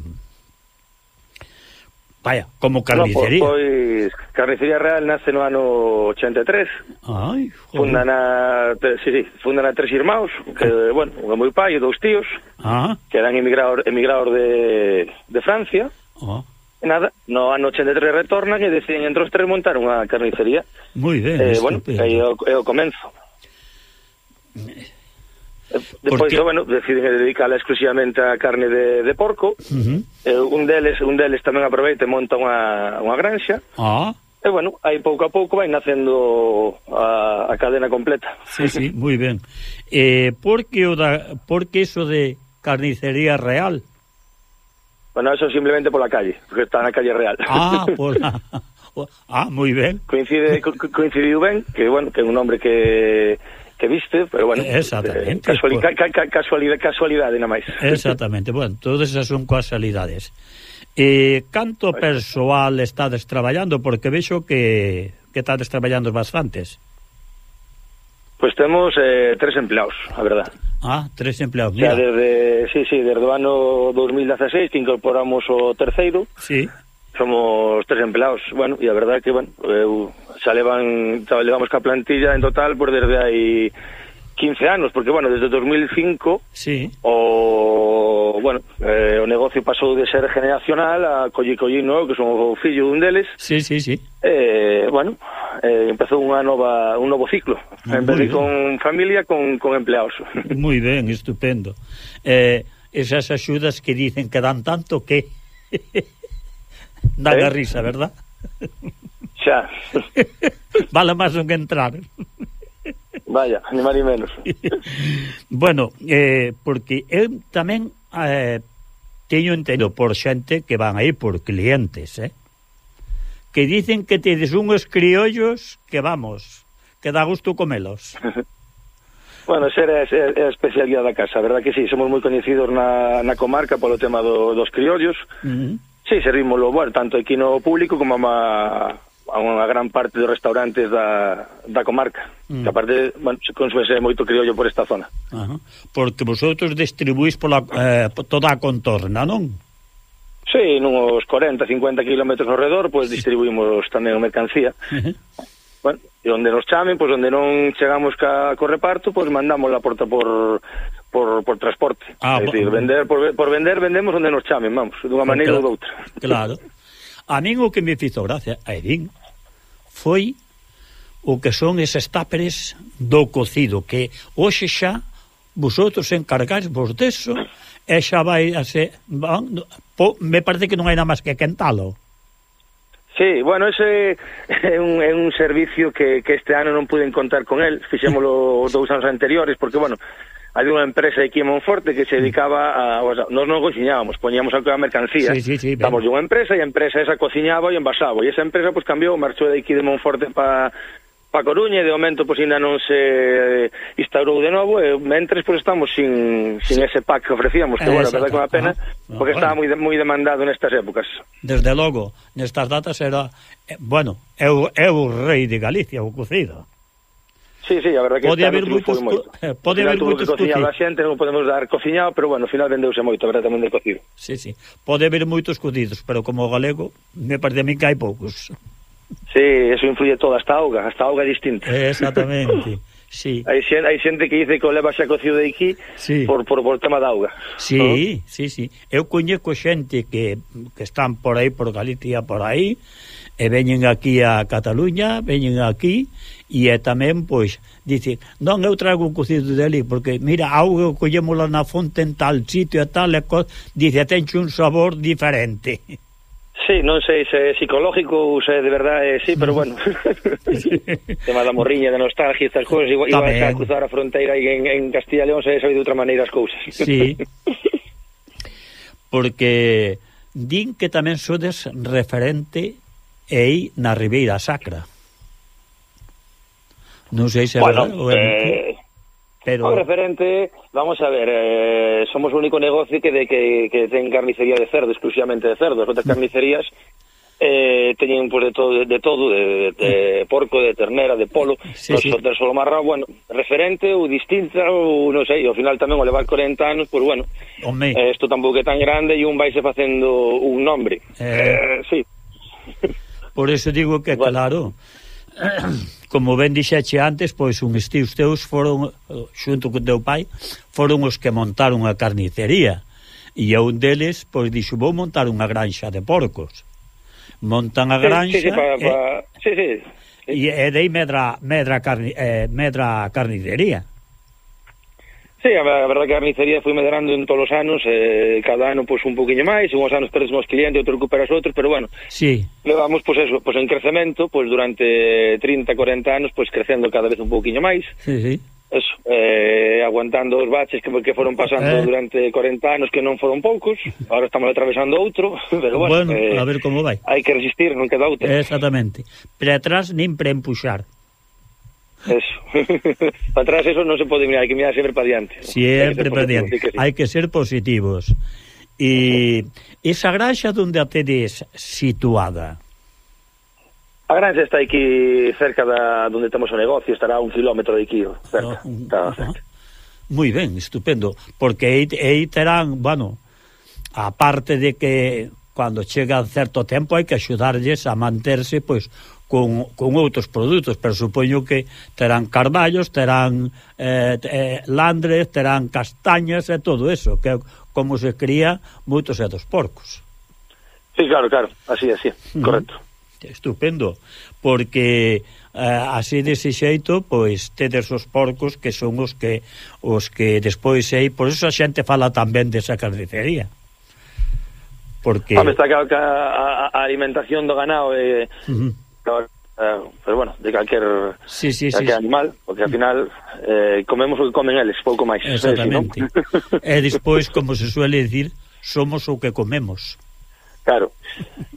Vaya, como carnicería. No, pois, pois Carnicería Real nace no ano 83. Ai, joder. na, si, sí, sí, funda na tres irmãos, que, ah. bueno, un meu pai e dous tíos, ah. que eran emigrados emigrados de, de Francia. Ah. E nada, no ano 83 retornan e deciden entre os tres montar unha carnicería. Moi ben, eh, bueno, é o, é o comenzo. Eh. Depois, Porque... bueno, deciden dedicarla exclusivamente a carne de, de porco. Uh -huh. eh, un deles un deles tamén aproveita e monta unha, unha granxa. Ah. E, bueno, aí pouco a pouco vai nacendo a, a cadena completa. Sí, sí, moi ben. Eh, por que o da, por que eso de carnicería real? Bueno, eso simplemente pola calle, porque está na calle real. Ah, <laughs> pola... Ah, moi ben. Coincide, co coincidiu ben, que, bueno, que é un nombre que que viste, pero bueno, eh, Exactamente. Eh, casuali pues... ca ca casualidade, casualidade na máis. <laughs> Exactamente, bueno, todas esas son casualidades. E canto persoal estades traballando? Porque vexo que, que estades traballando bastantes. Pois pues temos eh, tres empleados, a verdad. Ah, tres empleados, mira. O sea, desde, sí, sí, desde o ano 2016 que incorporamos o terceiro. Sí somos tres empleados, bueno, e a verdade que, bueno, eu xa levan, xa levamos ca plantilla en total por desde aí 15 anos, porque, bueno, desde 2005 sí. o, bueno, eh, o negocio pasou de ser generacional a Colli Colli, no, que son o fillo dun deles. Sí, sí, sí. Eh, bueno, eh, empezou unha nova, un novo ciclo, Muy en vez de con familia, con, con empleados. <laughs> Moi ben, estupendo. Eh, esas axudas que dicen que dan tanto que... <laughs> Dan eh? a risa, verdad? <laughs> Xa. <laughs> vale máis non que entrar. Vaya, ni máis ni menos. <laughs> bueno, eh, porque eu tamén eh, teño entendo por xente que van aí por clientes, eh? que dicen que tedes unhos criollos que vamos, que dá gusto comelos. Bueno, esa era, é a especialidade da casa, verdad que sí, somos moi coñecidos na, na comarca polo tema do, dos criollos, uh -huh Sí, servímolo, bueno, tanto aquí no público como a, a unha gran parte dos restaurantes da, da comarca. Mm. Que aparte, bueno, consumese moito criollo por esta zona. Ajá. Porque vosotros distribuís pola, eh, toda a contorna, non? Sí, nuns 40, 50 kilómetros ao redor, pois pues, distribuímos tamén a mercancía. Uh -huh. Bueno, e onde nos chamen, pois pues, onde non chegamos ca, co reparto, pois pues, mandámosla porta por por, por transporte. Ah, é dicir, vender, por, por vender vendemos onde nos chamen, vamos, dunha maneira ou doutra. Claro. A min o que me fizo gracia, a Edín, foi o que son eses táperes do cocido, que hoxe xa vosotros encargáis vos deso e xa vai a ser... van, po, me parece que non hai nada máis que quentalo. Sí, bueno, ese <laughs> é un, é un servicio que, que este ano non puden contar con el, fixémoslo <laughs> dous anos anteriores, porque, bueno, había unha empresa aquí en Monforte que se mm. dedicaba a... O sea, nos non cociñábamos, poñíamos a toda mercancía. Sí, sí, sí, Estamos unha empresa e a empresa esa cociñaba e envasaba. E esa empresa, pois, pues, cambiou, marchou de aquí de Monforte para pa Coruña e de momento pois ainda non se eh, instaurou de novo e mentres pois estamos sin, sin ese pack que ofrecíamos que bueno, verdade que unha pena ah, porque bueno. estaba moi moi demandado nestas épocas. Desde logo, nestas datas era eh, bueno, eu, eu rei de Galicia o cocido. Sí, sí, a verdade que pode este haber moitos moito. Eh, pode haber moitos cociñado a xente, non podemos dar cociñado, pero bueno, ao final vendeuse moito, a verdade tamén de cocido. Sí, sí. Pode haber moitos cocidos, pero como galego, me parece a mí que hai poucos. Sí, eso influye toda esta auga, esta auga é distinta. Eh, exactamente. <laughs> Sí. Hai xente, hai xente que dice que o leva xa cocido de aquí sí. por, por, por tema da auga. Sí, ¿no? sí, sí. Eu coñeco xente que, que están por aí, por Galicia, por aí, e veñen aquí a Cataluña, veñen aquí, E é tamén, pois, dice, non eu trago o cocido ali, porque, mira, algo collémola na fonte en tal sitio e tal, e co... dice, tenche un sabor diferente. <laughs> Sí, non sei se é psicológico ou se de verdade, sí, pero bueno. <laughs> tema da morriña, da nostalgia, estas cousas, igual, igual a cruzar a fronteira e en, en Castilla León se sabe de outra maneira as cousas. Sí. <laughs> porque din que tamén sodes referente ei na Ribeira Sacra. Non sei se é bueno, verdade ou é eh... Pero... O referente, vamos a ver, eh, somos o único negocio que, de, que, que ten carnicería de cerdo, exclusivamente de cerdo. As outras mm. carnicerías eh, teñen pues, de todo, de, de todo de, de, de mm. porco, de ternera, de polo sí, nos, sí. del solo marrao, bueno, referente ou distinta, ou non sei, ao final tamén o levar 40 anos, pois pues, bueno Home. Eh, isto tampouco é tan grande e un vaise facendo un nombre eh... Eh, sí. por eso digo que bueno. claro <clears throat> como ben dixeche antes, pois un estiu teus foron, eh, xunto con teu pai, foron os que montaron a carnicería. E un deles, pois, dixo, vou montar unha granxa de porcos. Montan a granxa... Sí, sí, pa, para. E, eh, sí, sí. e, e dei medra, medra, carni, eh, medra carnicería. Sí, a, a verdade que a carnicería foi medrando en todos os anos, eh, cada ano pois un poquinho máis, uns anos perdes os clientes, outros recuperas outros, pero bueno, sí. levamos pois eso, pois en crecemento, pois durante 30, 40 anos, pois crecendo cada vez un poquinho máis. Sí, sí. Eso, eh, aguantando os baches que, que foron pasando eh. durante 40 anos que non foron poucos, agora estamos atravesando outro, <laughs> pero bueno, bueno eh, a ver como vai. Hai que resistir, non queda outra. Exactamente. Para atrás nin para empuxar. Eso. <laughs> para atrás eso non se pode mirar, hai que mirar sempre para diante. Sempre para diante. Hai que ser positivos. E esa graxa onde a tedes situada? A granxa está aquí cerca da onde temos o negocio, estará un kilómetro de aquí, cerca. Ah, no, está cerca. Moi ben, estupendo, porque aí, aí terán, bueno, a parte de que cando chega certo tempo hai que axudarlles a manterse, pois, con, con outros produtos, pero supoño que terán carballos, terán eh, eh, landres, terán castañas e todo eso, que como se cría moitos e dos porcos. Sí, claro, claro, así, así, uh -huh. correcto. Estupendo, porque eh, así dese xeito, pois tedes os porcos que son os que os que despois aí, por eso a xente fala tamén desa carnicería porque... Home, está claro que a, a, a alimentación do ganado é, eh, uh -huh eh, pero bueno, de calquer, sí, sí, calquer sí, animal, porque ao final eh, comemos o que comen eles, pouco máis. Exactamente. Eh, si, no? e despois, como se suele decir, somos o que comemos. Claro.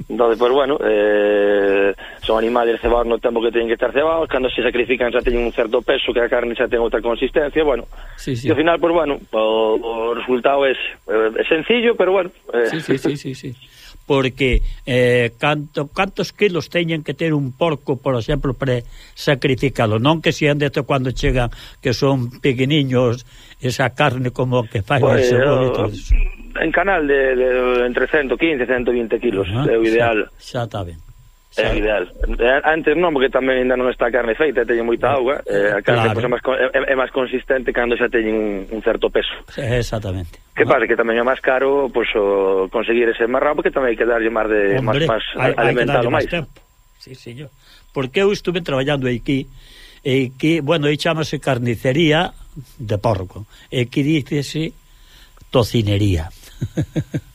entonces, pues bueno, eh, son animales cebados no tempo que teñen que estar cebados, cando se sacrifican xa teñen un certo peso, que a carne xa ten outra consistencia, bueno. Sí, sí. E ao final, pues bueno, o, o resultado é, é eh, sencillo, pero bueno. Eh. Sí, sí, sí, sí, sí porque eh, canto, cantos kilos teñen que ter un porco, por exemplo, para sacrificalo. Non que sean deste cando chegan que son pequeniños esa carne como que fai pues, o eh, todo eso. En canal de, de entre 115 e 120 kilos, ah, é o ideal. Xa, xa está ben. É claro. ideal. Eh, antes non, porque tamén ainda non está a carne feita, teñen moita ah, auga, eh, a carne claro. pues, é, máis, é, é máis consistente cando xa teñen un, un certo peso. Exactamente. Que pasa que tamén é máis caro pues, o conseguir ese marrao, porque tamén hai que darlle máis de Hombre, máis, máis alimentalo máis. Sí, señor. Porque eu estuve traballando aquí, e que, bueno, aí chamase carnicería de porco, e que dícese tocinería. <laughs>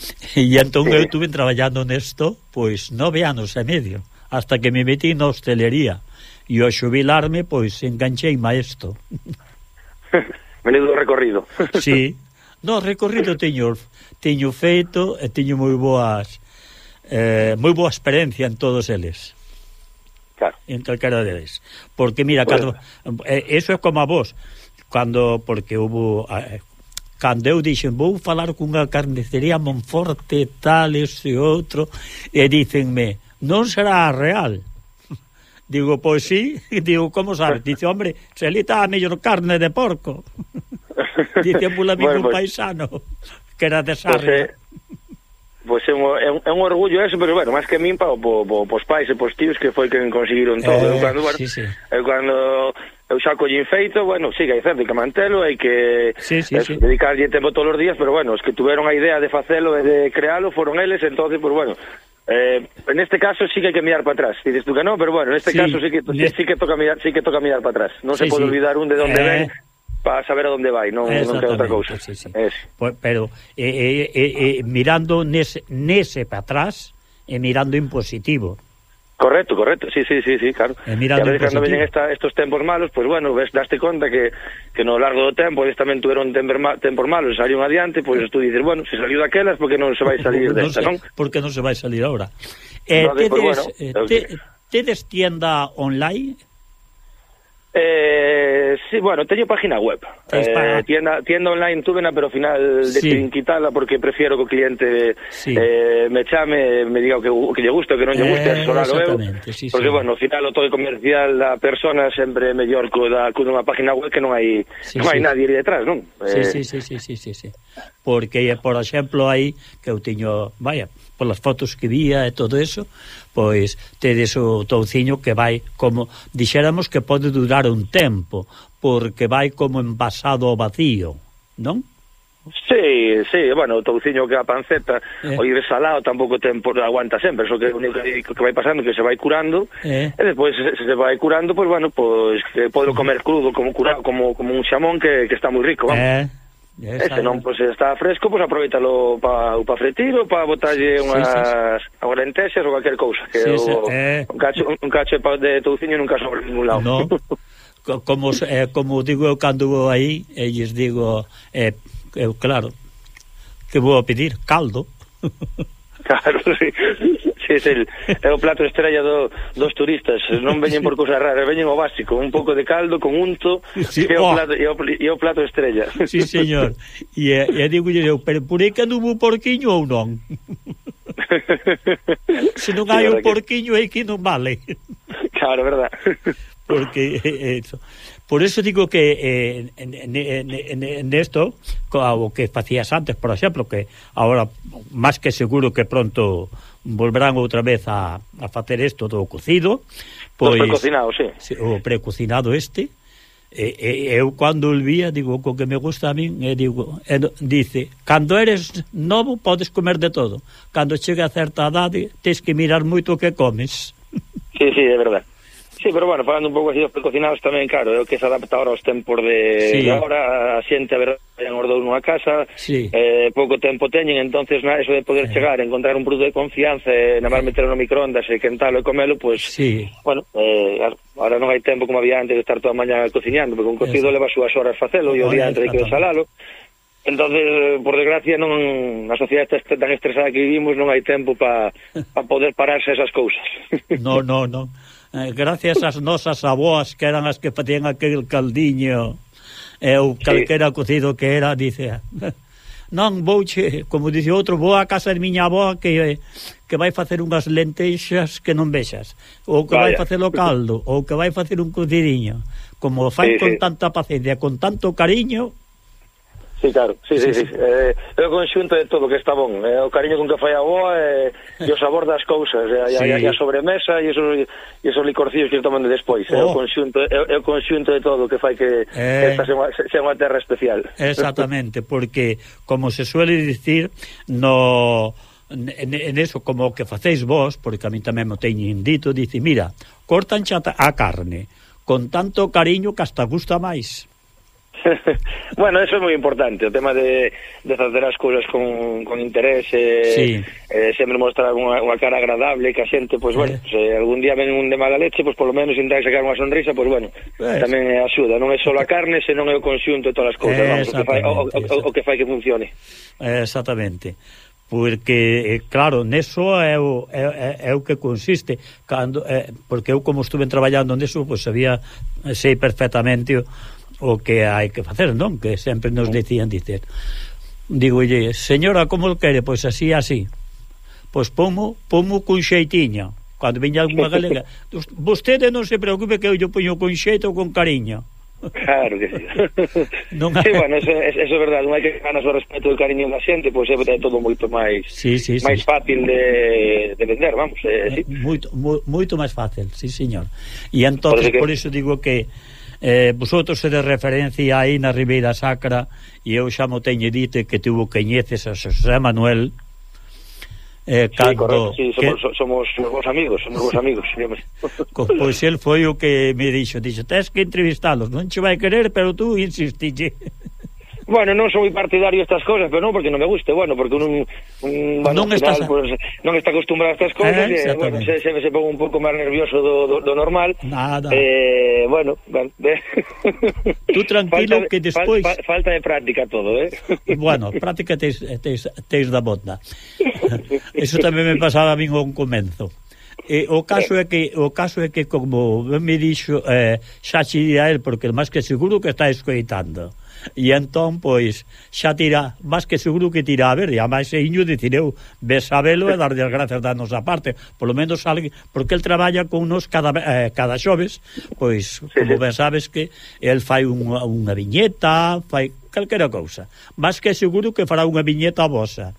<laughs> E entón sí. eu estuve traballando nesto pois nove anos e medio, hasta que me metí na hostelería. E ao xubilarme, pois, enganchei maesto. isto. <laughs> Menudo recorrido. <laughs> sí. No, recorrido teño, teño feito e teño moi boas eh, moi boa experiencia en todos eles. Claro. En calquera deles. Porque, mira, bueno. cando, eh, eso é como a vos, cando, porque hubo, eh, cando eu dixen vou falar cunha carnicería Monforte tal ese outro e dicenme non será a real? <laughs> Digo pois sí <laughs> digo como sabes? Dice hombre selita a mellor carne de porco <laughs> dice mula bueno, un pues, paisano que era de Sarria. Pois é un, é, un, é un orgullo ese, pero bueno, máis que a min pa, po, po, pos pais e pos tíos que foi quen conseguiron todo. Eh, eu cando, bueno, sí, sí. eu cando eu xa collín feito, bueno, siga hai certo que mantelo, hai que sí, sí, es, sí. dedicarlle tempo todos os días, pero bueno, os que tuveron a idea de facelo e de crealo foron eles, entonces, pues bueno, Eh, en este caso sí que hay que mirar para atrás. Dices tú que no, pero bueno, en este sí, caso sí que, sí, sí, que toca mirar, sí que toca mirar para atrás. No sí, se pode olvidar un de onde eh... ven para saber a onde vai, non, non queda outra cousa. Sí, sí. Es. Pues, pero eh, eh, eh, eh mirando nese, nese para atrás e mirando en positivo. Correcto, correcto, sí, sí, sí, sí claro. E mirando e a ver, cando veñen esta, estos tempos malos, pois pues, bueno, ves, daste conta que, que no largo do tempo eles tamén tuveron temper, tempos malos, saliron adiante, pois pues, tú dices, bueno, se <laughs> saliu daquelas, porque non se vai salir desta, non? Porque non se vai salir agora. Eh, no, tedes, pues, bueno, eh, te, tedes tienda online? Eh, sí, bueno, teño página web. Eh, tienda, tienda online tuvena, pero ao final decidín sí. quitala porque prefiero que o cliente sí. eh, me chame, me diga o que, o que lle gusta, o que non lle gusta, eh, sonalo eu. Sí, porque, sí. bueno, ao final o todo comercial da persona sempre é mellor co da co dunha página web que non hai sí, non hai sí. nadie detrás, non? Eh... Sí, sí, sí, sí, sí, sí, sí. Porque, por exemplo, aí que eu tiño, vaya, polas fotos que vía e todo eso, pois tedes o touciño que vai como dixéramos que pode durar un tempo, porque vai como envasado ao vacío, non? Sí, sí, bueno, o touciño que a panceta eh. o ir salado tampouco ten por aguanta sempre, só que o único que, que vai pasando que se vai curando, eh. e despois se, se vai curando, pois bueno, pois que podo comer crudo como curado, como como un xamón que, que está moi rico, vamos. Eh E se non pois, está fresco, pois aproveitalo para pa fretir ou para botarlle unhas sí, sí, sí. ou calquer cousa. Que sí, o, sí, eh... un, cacho, un cacho de touciño nunca sobra ningún lado. No. <laughs> como, eh, como digo eu cando vou aí, e lles digo, eh, eu claro, que vou a pedir caldo. Claro, sí ese é el, <laughs> é o plato estrella do, dos turistas. Non veñen por cousas raras, veñen o básico, un pouco de caldo con unto, sí, que é oh. o plato, é o, o plato estrella. Sí, señor. <laughs> E, e digo eu, pero por que anduvo porquiño ou non? <laughs> Se non hai un porquiño aí que non vale. Claro, verdad. Porque eso. Por eso digo que eh, en, en, en, en esto, o que facías antes, por exemplo, que agora máis que seguro que pronto volverán outra vez a, a facer isto do cocido pois, do precocinado, sí. o precocinado este. E, e, eu cando o vía digo, co que me gusta a min e digo, e, dice, cando eres novo podes comer de todo. Cando chega a certa idade tens que mirar moito o que comes Sí, sí, é verdade Sí, pero bueno, falando un pouco así dos precocinados tamén, claro, é o que se adapta ahora aos tempos de, sí. de a xente a ver os dous nunha casa, sí. eh, pouco tempo teñen, entonces na, eso de poder eh. chegar, encontrar un produto de confianza, eh, na máis eh. meter no microondas e quentalo e comelo, pois, pues, sí. bueno, eh, ahora non hai tempo como había antes de estar toda a mañá cociñando, porque un cocido leva súas horas facelo e o día antes hai que salalo, Entonces, por desgracia, non a sociedade está tan estresada que vivimos, non hai tempo para pa poder pararse esas cousas. No, no, no eh, gracias ás nosas aboas que eran as que facían aquel caldiño e o calquera sí. cocido que era, dice <laughs> non vouche, como dice outro, vou á casa de miña aboa que que vai facer unhas lenteixas que non vexas, ou que Vaya. vai facer o caldo, ou que vai facer un cocidiño. Como fai sí, con sí. tanta paciencia, con tanto cariño, Sí, claro, sí, sí, sí, sí. Eh, é o conxunto de todo que está bon eh, O cariño con que fai a boa eh, E o sabor das cousas eh, sí. e, a sobremesa e esos, e esos licorcillos que toman de despois oh. eh, o oh. conxunto, é, é o conxunto de todo que fai que eh... esta sea unha, sea unha terra especial Exactamente, porque como se suele dicir No en, en eso como que facéis vos, porque a mí tamén me teñen dito, dice, mira, cortan chata a carne con tanto cariño que hasta gusta máis. <laughs> bueno, eso é moi importante, o tema de, de facer as cousas con, con interés, eh, sí. eh, sempre mostrar unha, unha cara agradable, que a xente, pois, pues, eh. bueno, se algún día ven un de mala leche, pois, pues, polo menos, intentar sacar unha sonrisa, pois, pues, bueno, eh. tamén axuda, non é só a carne, senón é o conxunto de todas as cousas, eh, vamos, o que, fai, o, o, o, o que fai que funcione. Eh, exactamente porque eh, claro, neso é o, é, é o que consiste cando, é, porque eu como estuve traballando neso, pois pues, sabía eh, sei perfectamente o, o que hai que facer, non? Que sempre nos dicían dicer. Digolle, señora, como quere? Pois así, así. Pois pomo, pomo cun xeitiño. Cando viña alguma galega, vostede non se preocupe que eu lle poño cun xeito con cariño. Claro que sí. <laughs> non hai... sí, bueno, eso, eso é verdade, non hai que ganas o respeto e o cariño da xente, pois é todo moito máis sí, sí, máis sí. fácil de, de vender, vamos, é, sí. Moito, moito máis fácil, sí, señor. E entonces, por, que... por iso digo que Eh, vosotros sedes referencia aí na Ribeira Sacra e eu xa mo teño dite que tuvo queñeces a José Manuel eh, canto, sí, correcto, sí, somos, que... somos, somos vos amigos, somos vos amigos. <laughs> Co, pois el foi o que me dixo, dixo, tes que entrevistalos, non che vai querer, pero tú insistille. Bueno, non son moi partidario estas cousas, pero non porque non me guste, bueno, porque un, un bueno, non, final, estás... pues, non está acostumbrado a estas cousas, ah, eh, e, bueno, se, se, se pongo un pouco máis nervioso do, do, do normal. Nada. Eh, bueno, eh. tú tranquilo falta, que despois... Fal, fal, falta de práctica todo, eh? <laughs> bueno, práctica tes, tes, tes da bota. <laughs> Eso tamén me pasaba a min un comenzo. E o caso é que o caso é que como me dixo eh, xa xe dirá el porque máis que seguro que está escoitando E entón, pois, xa tira, máis que seguro que tira a verde, a máis seiño dicireu, ves sabelo e dar desgracias da nosa parte, polo menos alguén, porque el traballa con nos cada, eh, cada xoves, pois, como ben sabes que el fai unha, unha viñeta, fai calquera cousa, máis que seguro que fará unha viñeta vosa.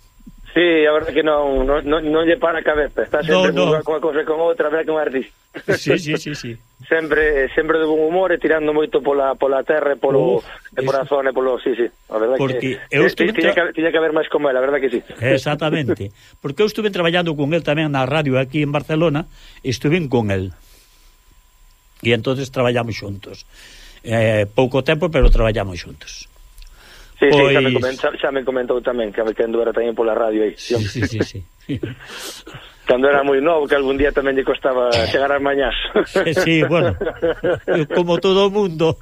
Sí, a verdade que non, non, non, non lle para a cabeza, está sempre no, no. Con, cosa con outra, a que un artista. Sí, sí, sí, sí. <laughs> sempre sempre de bon humor e tirando moito pola pola terra, polo Uf, e pola eso... zona, polo, sí, sí, a verdade Porque que eu eh, estuve tiña, tra... que, tiña que haber máis como ela, a verdade que sí. Exactamente. Porque eu estuve traballando con el tamén na radio aquí en Barcelona, estuve con el. E entonces traballamos xuntos. Eh, pouco tempo, pero traballamos xuntos. Sí, pois... sí, xa, me comentou, xa me comentou tamén que cando era tamén pola radio aí. Sí, sí, sí, sí. <laughs> cando era moi novo que algún día tamén lle costaba chegar ás mañás. sí, bueno. Como todo o mundo.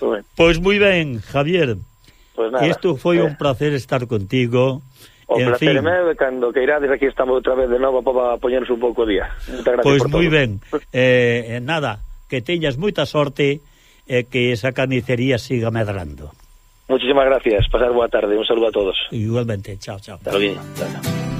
bueno. Pois moi ben, Javier. Pues Isto foi eh. un placer estar contigo. O en placer fin. Eh, meu, cando que irades aquí estamos outra vez de novo para poñernos un pouco o día. Moitas gracias pois moi ben. Eh, nada, que teñas moita sorte e que esa carnicería siga medrando. Muchísimas gracias. Pasar boa tarde. Un saludo a todos. Igualmente. Chao, chao. Hasta luego. Chao, chao.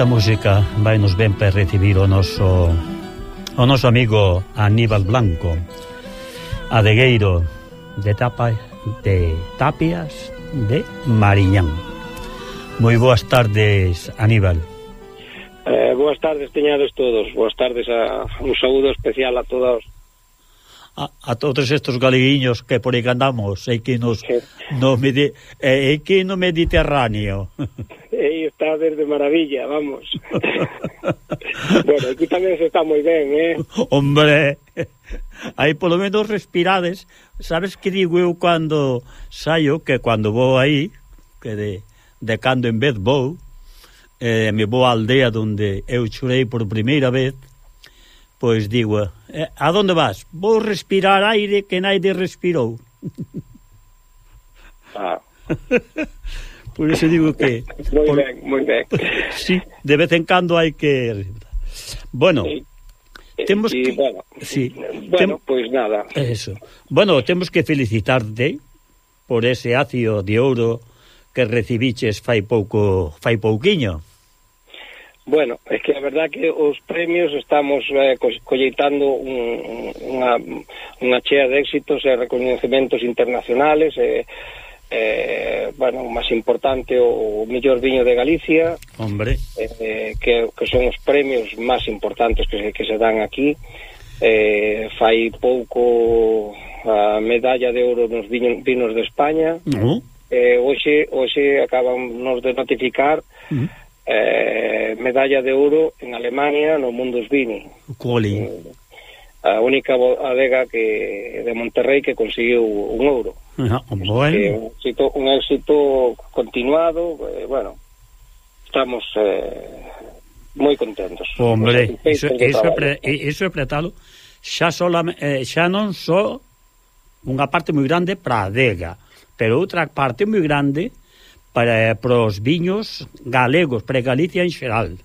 esta música vai nos ben para recibir o noso o noso amigo Aníbal Blanco adegueiro de tapa de Tapias de Mariñán. Moi boas tardes Aníbal. Eh, Boas tardes teñades todos. Boas tardes, a, un saúdo especial a todos. A, a todos estos galeguiños que por aí andamos e que nos, sí. nos medi, eh, e que no Mediterráneo. <laughs> está desde maravilla, vamos. <laughs> bueno, aquí tamén se está moi ben, eh? Hombre, aí polo menos respirades. Sabes que digo eu cando saio, que cando vou aí, que de, de cando en vez vou, eh, me vou á aldea donde eu chorei por primeira vez, pois digo, eh, a donde vas? Vou respirar aire que naide respirou. ah. <laughs> Por iso digo que... <laughs> moi por... ben, moi ben. <laughs> Sí, de vez en cando hai que... Bueno... Sí. Eh, temos y, que... Bueno, sí. bueno Tem... pois nada. Eso. Bueno, temos que felicitarte por ese ácido de ouro que recibiches fai pouco, fai pouquiño. Bueno, é que a verdad que os premios estamos eh, co colleitando un, unha, unha chea de éxitos eh, e reconhecementos internacionales e eh, eh, bueno, o máis importante o, o mellor viño de Galicia Hombre. Eh, que, que son os premios máis importantes que se, que se dan aquí eh, fai pouco a medalla de ouro nos viños, vinos de España no. eh, hoxe, hoxe acaban nos de notificar no. eh, medalla de ouro en Alemania no mundo dos vinos Coli a única adega que de Monterrey que conseguiu un ouro. Ah, bueno. Un éxito, un éxito continuado, eh, bueno, estamos eh, moi contentos. Hombre, iso, iso, é pre, iso é pretalo xa, sola, eh, xa non só unha parte moi grande para a adega, pero outra parte moi grande para, eh, para os viños galegos, para Galicia en xeral.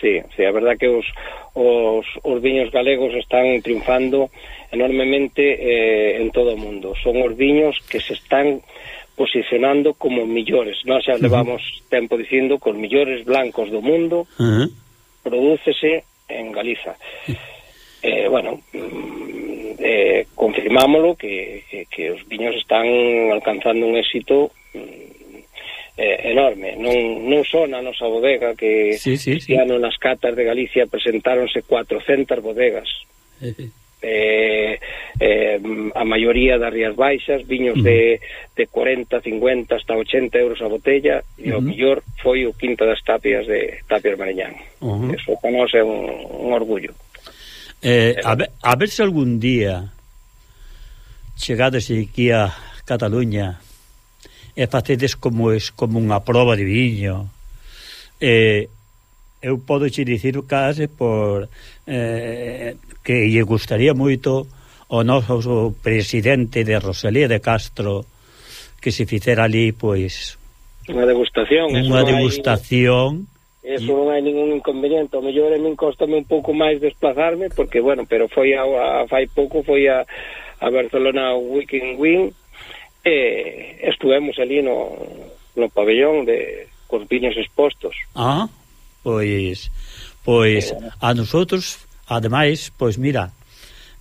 Sí, sí, a verdad que os, os, os viños galegos están triunfando enormemente eh, en todo o mundo. Son os viños que se están posicionando como millores. Nós xa levamos tempo dicindo con millores blancos do mundo uh -huh. prodúcese en Galiza. Eh, bueno, mm, eh, confirmámolo que, que, que os viños están alcanzando un éxito mm, eh, enorme. Non, non só na nosa bodega que sí, sí, este sí. ano nas catas de Galicia presentáronse 400 bodegas. Eh, eh, a maioría das Rías Baixas viños uh -huh. de, de 40, 50 hasta 80 euros a botella e uh -huh. o mellor foi o quinto das tapias de Tapias Mariñán uh -huh. eso para nós é un, un orgullo eh, eh a, ver, a ver se algún día chegades aquí a Cataluña e facedes como es como unha proba de viño. Eh, eu podo che dicir case por eh, que lle gustaría moito o noso presidente de Rosalía de Castro que se fixera ali, pois... Unha degustación. Unha degustación. Hai, eso non hai ningún inconveniente. O mellor a min costame un pouco máis desplazarme, porque, bueno, pero foi a, a fai pouco, foi a, a Barcelona Weekend Wing, e estuvemos ali no, no pabellón de cos viños expostos. Ah, pois pois eh, a nosotros, ademais, pois mira,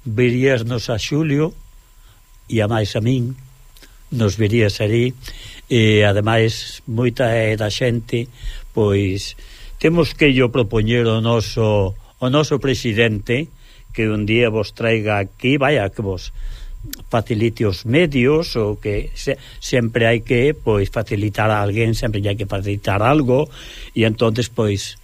veríasnos a Xulio e a máis a min, nos verías ali e ademais moita é da xente, pois temos que yo propoñer o noso o noso presidente que un día vos traiga aquí, vaya que vos facilite os medios ou que se, sempre hai que pois facilitar a alguén, sempre hai que facilitar algo e entonces pois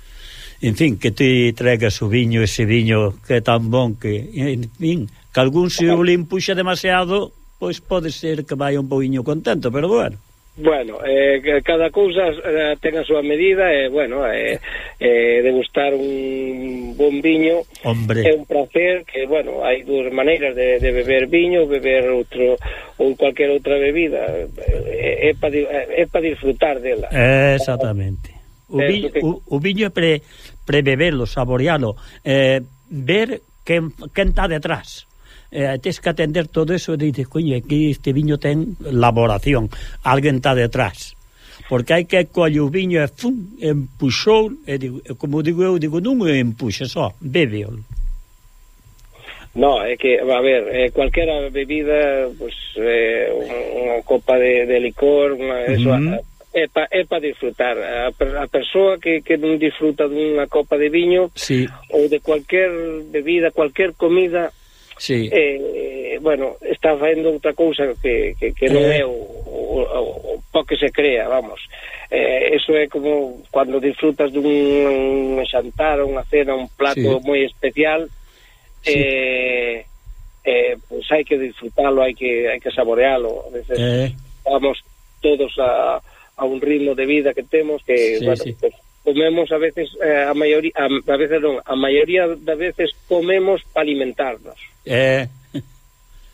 en fin, que te tragas o viño ese viño que é tan bon que en fin, que algún se o le empuxa demasiado pois pode ser que vai un poquinho contento, pero bueno. Bueno, eh, cada cousa eh, ten a súa medida e, eh, bueno, eh, eh, degustar un bon viño Hombre. é un placer que, bueno, hai dúas maneiras de, de beber viño, beber outro ou cualquier outra bebida eh, é, é para é pa disfrutar dela. Exactamente. O, vi, o, o viño é pre, prebeberlo, saborealo, eh, ver quen, quen está detrás eh, tens que atender todo eso e dices, coño, aquí este viño ten laboración, alguén está detrás porque hai que colle o viño e fum, empuxou e digo, como digo eu, digo, non empuxe só, bebeol No, é que, a ver, eh, cualquera bebida, pues, eh, unha copa de, de licor, unha, eso, mm -hmm. é para é pa disfrutar. A, a persoa que, que non disfruta dunha copa de viño sí. ou de cualquier bebida, cualquier comida, sí. eh, bueno, está facendo outra cousa que, que, que non eh. é o, o, o, o po que se crea, vamos eh, eso é como cando disfrutas dun xantar, unha cena, un plato sí. moi especial sí. eh, eh, pois pues hai que disfrutarlo hai que, hai que saborealo a veces eh. vamos todos a, a un ritmo de vida que temos que, sí, bueno, sí. Pues, comemos a veces eh, a maioría a, a veces non, a maioría das veces comemos para alimentarnos. Eh. <laughs>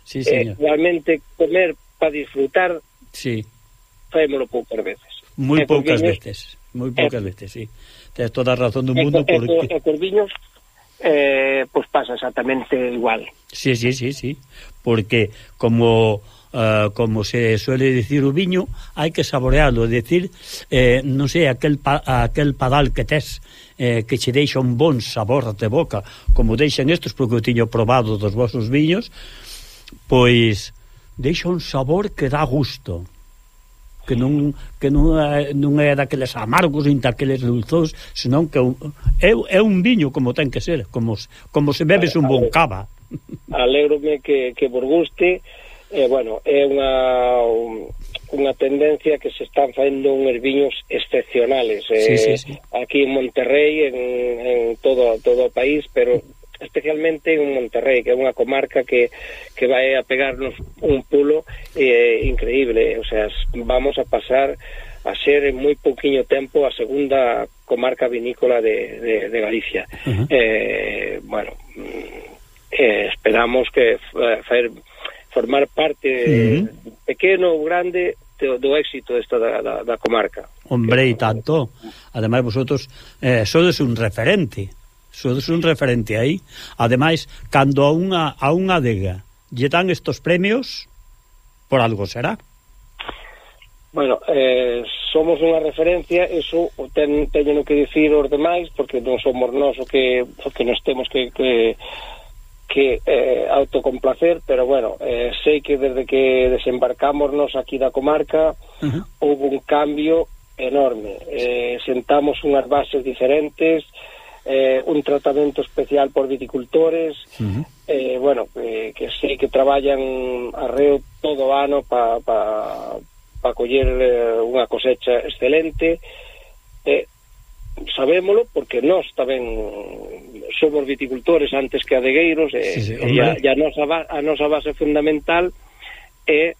Sí, eh, señor. Eh, realmente comer para disfrutar. Sí. Faémolo poucas veces. Moi eh, poucas veces, moi poucas eh, veces, sí. Tens toda a razón do mundo e, porque e, e Corviños eh, pois pues pasa exactamente igual. Sí, sí, sí, sí, porque como Uh, como se suele dicir o viño, hai que saborealo, decir, eh, non sei, aquel, pa, aquel padal que tes, eh, que che deixa un bon sabor de boca, como deixan estes, porque eu tiño probado dos vosos viños, pois deixa un sabor que dá gusto que non que non é, non é daqueles amargos nin daqueles dulzos, senón que é, é un viño como ten que ser, como como se bebes un bon cava. <laughs> Alégrome que que vos guste eh, bueno, é unha un, unha tendencia que se están facendo uns viños excepcionales eh, sí, sí, sí. aquí en Monterrey en, en todo todo o país pero especialmente en Monterrey, que é unha comarca que, que vai a pegarnos un pulo eh, increíble. O sea, vamos a pasar a ser en moi pouquiño tempo a segunda comarca vinícola de, de, de Galicia. Uh -huh. eh, bueno, mm, eh, esperamos que eh, fer formar parte uh -huh. pequeno ou grande do, do éxito desta da, da, da comarca. Hombre, e tanto. Ademais, vosotros eh, sodes un referente. Sodes un referente aí. Ademais, cando a unha, a unha adega lle dan estos premios, por algo será. Bueno, eh, somos unha referencia, eso ten, teñen que dicir os demais, porque non somos nós o que, o que nos temos que, que que eh, autocomplacer, pero bueno, eh, sei que desde que desembarcámonos aquí da comarca uh -huh. houve un cambio enorme. Eh, sentamos unhas bases diferentes, eh, un tratamento especial por viticultores, uh -huh. eh, bueno, eh, que sei que traballan arreo todo o ano para pa, pa coller eh, unha cosecha excelente, eh, sabémolo porque nós tamén somos viticultores antes que adegueiros e, sí, sí, e a, a, nosa, a nosa base fundamental é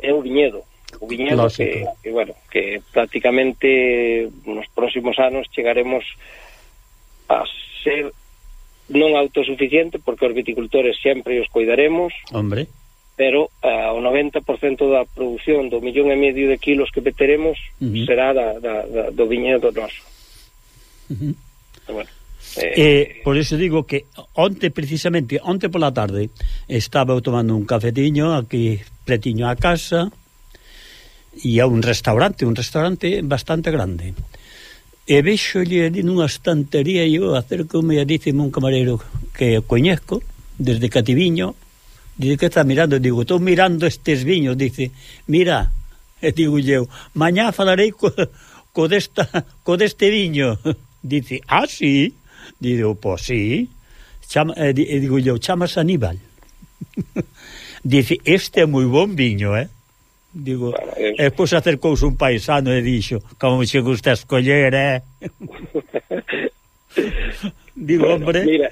é o viñedo. O viñedo que, que, bueno, que prácticamente nos próximos anos chegaremos a ser non autosuficiente porque os viticultores sempre os cuidaremos hombre pero uh, o 90% da produción do millón e medio de kilos que meteremos uh -huh. será da, da, da, do viñedo noso. Uh -huh. Bueno, eh, eh, por eso digo que onte precisamente, onte pola tarde estaba eu tomando un cafetiño aquí pretiño a casa e a un restaurante, un restaurante bastante grande. E vexolle nunha estantería e eu acerco-me e díceme un camarero que coñezco desde Cativiño, Dice, que está mirando? Digo, estou mirando estes viños. Dice, mira, <laughs> e digo eu, mañá falarei co, co, desta, co deste viño. <laughs> Dice, ah, sí? Digo, pois sí. Chama, eh, e digo eu, chamas Aníbal. <laughs> dice, este é moi bon viño, eh? Digo, bueno, es... e pois acercouse un paisano e dixo, como che gusta escoller, eh? digo, bueno, hombre... Mira,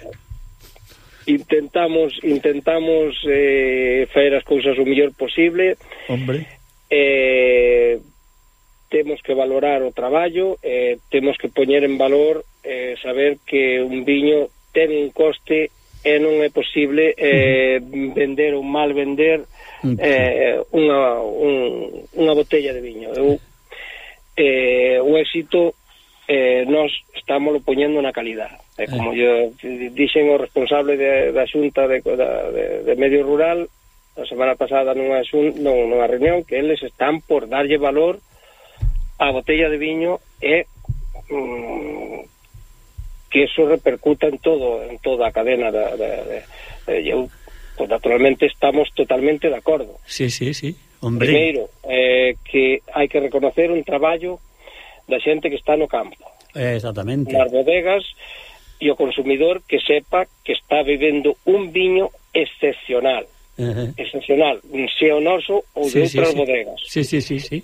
intentamos intentamos eh, faer as cousas o mellor posible. Hombre. Eh, temos que valorar o traballo, eh, temos que poñer en valor eh, saber que un viño ten un coste e non é posible eh, vender ou mal vender eh, unha, un, unha botella de viño. Eu, eh, o éxito eh, nós estamos poñendo na calidade eh, como yo dixen o responsable de, da Xunta de, da, de, de Medio Rural a semana pasada nunha, xun, non, nunha reunión que eles están por darlle valor a botella de viño e mm, que eso repercuta en todo en toda a cadena da, da, de, de, eu, pues naturalmente estamos totalmente de acordo sí, sí, sí. Hombre. primeiro eh, que hai que reconocer un traballo da xente que está no campo eh, exactamente nas bodegas e o consumidor que sepa que está vivendo un viño excepcional. Uh -huh. Excepcional, se o noso ou sí, de outras sí, sí. bodegas. Sí, sí, sí, sí.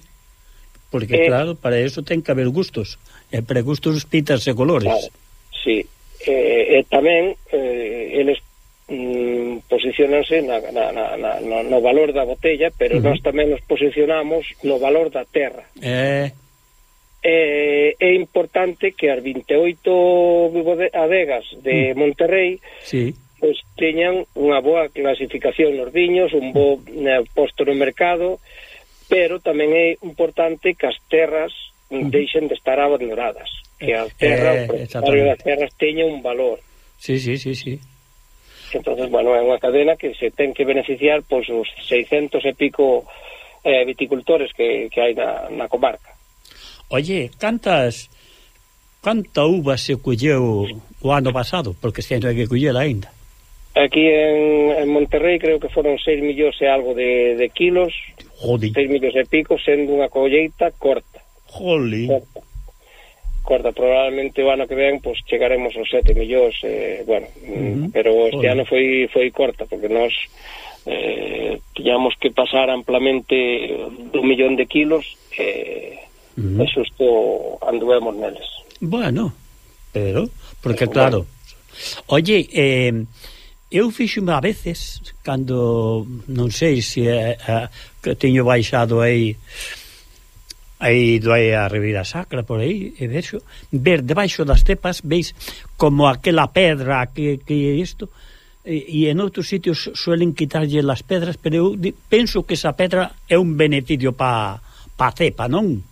Porque, eh, claro, para eso ten que haber gustos. Eh, e para gustos pitas e colores. Claro, sí. E, e tamén eh, eh eles eh, mm, posicionanse na, na, na, na, no valor da botella, pero uh -huh. nós tamén nos posicionamos no valor da terra. Eh eh, é importante que as 28 adegas de mm. Monterrey sí. pois teñan unha boa clasificación nos viños, un bo eh, posto no mercado, pero tamén é importante que as terras mm. deixen de estar abandonadas, que a terra, eh, o eh, das terras teña un valor. Sí, sí, sí, sí. Entonces, bueno, é unha cadena que se ten que beneficiar pois os 600 e pico eh, viticultores que, que hai na, na comarca oye, cantas canta uva se colleu o ano pasado? Porque se non que collela ainda. Aquí en, en Monterrey creo que foron 6 millóns e algo de, de kilos. Jodi. 6 millóns e pico, sendo unha colleita corta. Jolín. Corta. corta. Probablemente o ano que ven pues, chegaremos aos 7 millóns. Eh, bueno, uh -huh. Mm, pero este Jolín. ano foi, foi corta, porque nós eh, tiñamos que pasar amplamente un millón de kilos eh, -huh. Eso esto anduemos neles. Bueno, pero, porque pero, claro... Bueno. Oye, eh, eu fixo-me a veces, cando, non sei se eh, a, que teño baixado aí aí do aí a Ribeira Sacra por aí, e vexo, ver debaixo das tepas, veis como aquela pedra que, que isto e, e en outros sitios suelen quitarlle las pedras, pero eu penso que esa pedra é un beneficio pa, pa cepa, non?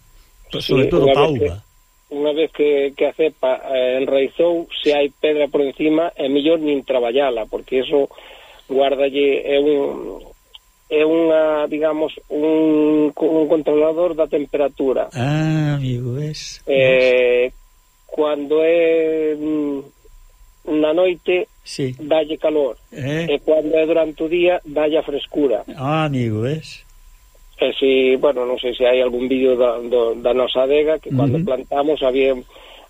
sobre sí, todo para uva. Unha vez que, que a cepa eh, enraizou, se hai pedra por encima, é mellor nin traballala, porque eso guardalle é un é unha, digamos, un, un controlador da temperatura. Ah, amigo, es. Eh, es. Cando é mm, na noite sí. dalle calor. Eh? E cando é durante o día dalle a frescura. Ah, amigo, es. E si, bueno, non sei se hai algún vídeo da, do, da nosa adega, que cando uh -huh. plantamos había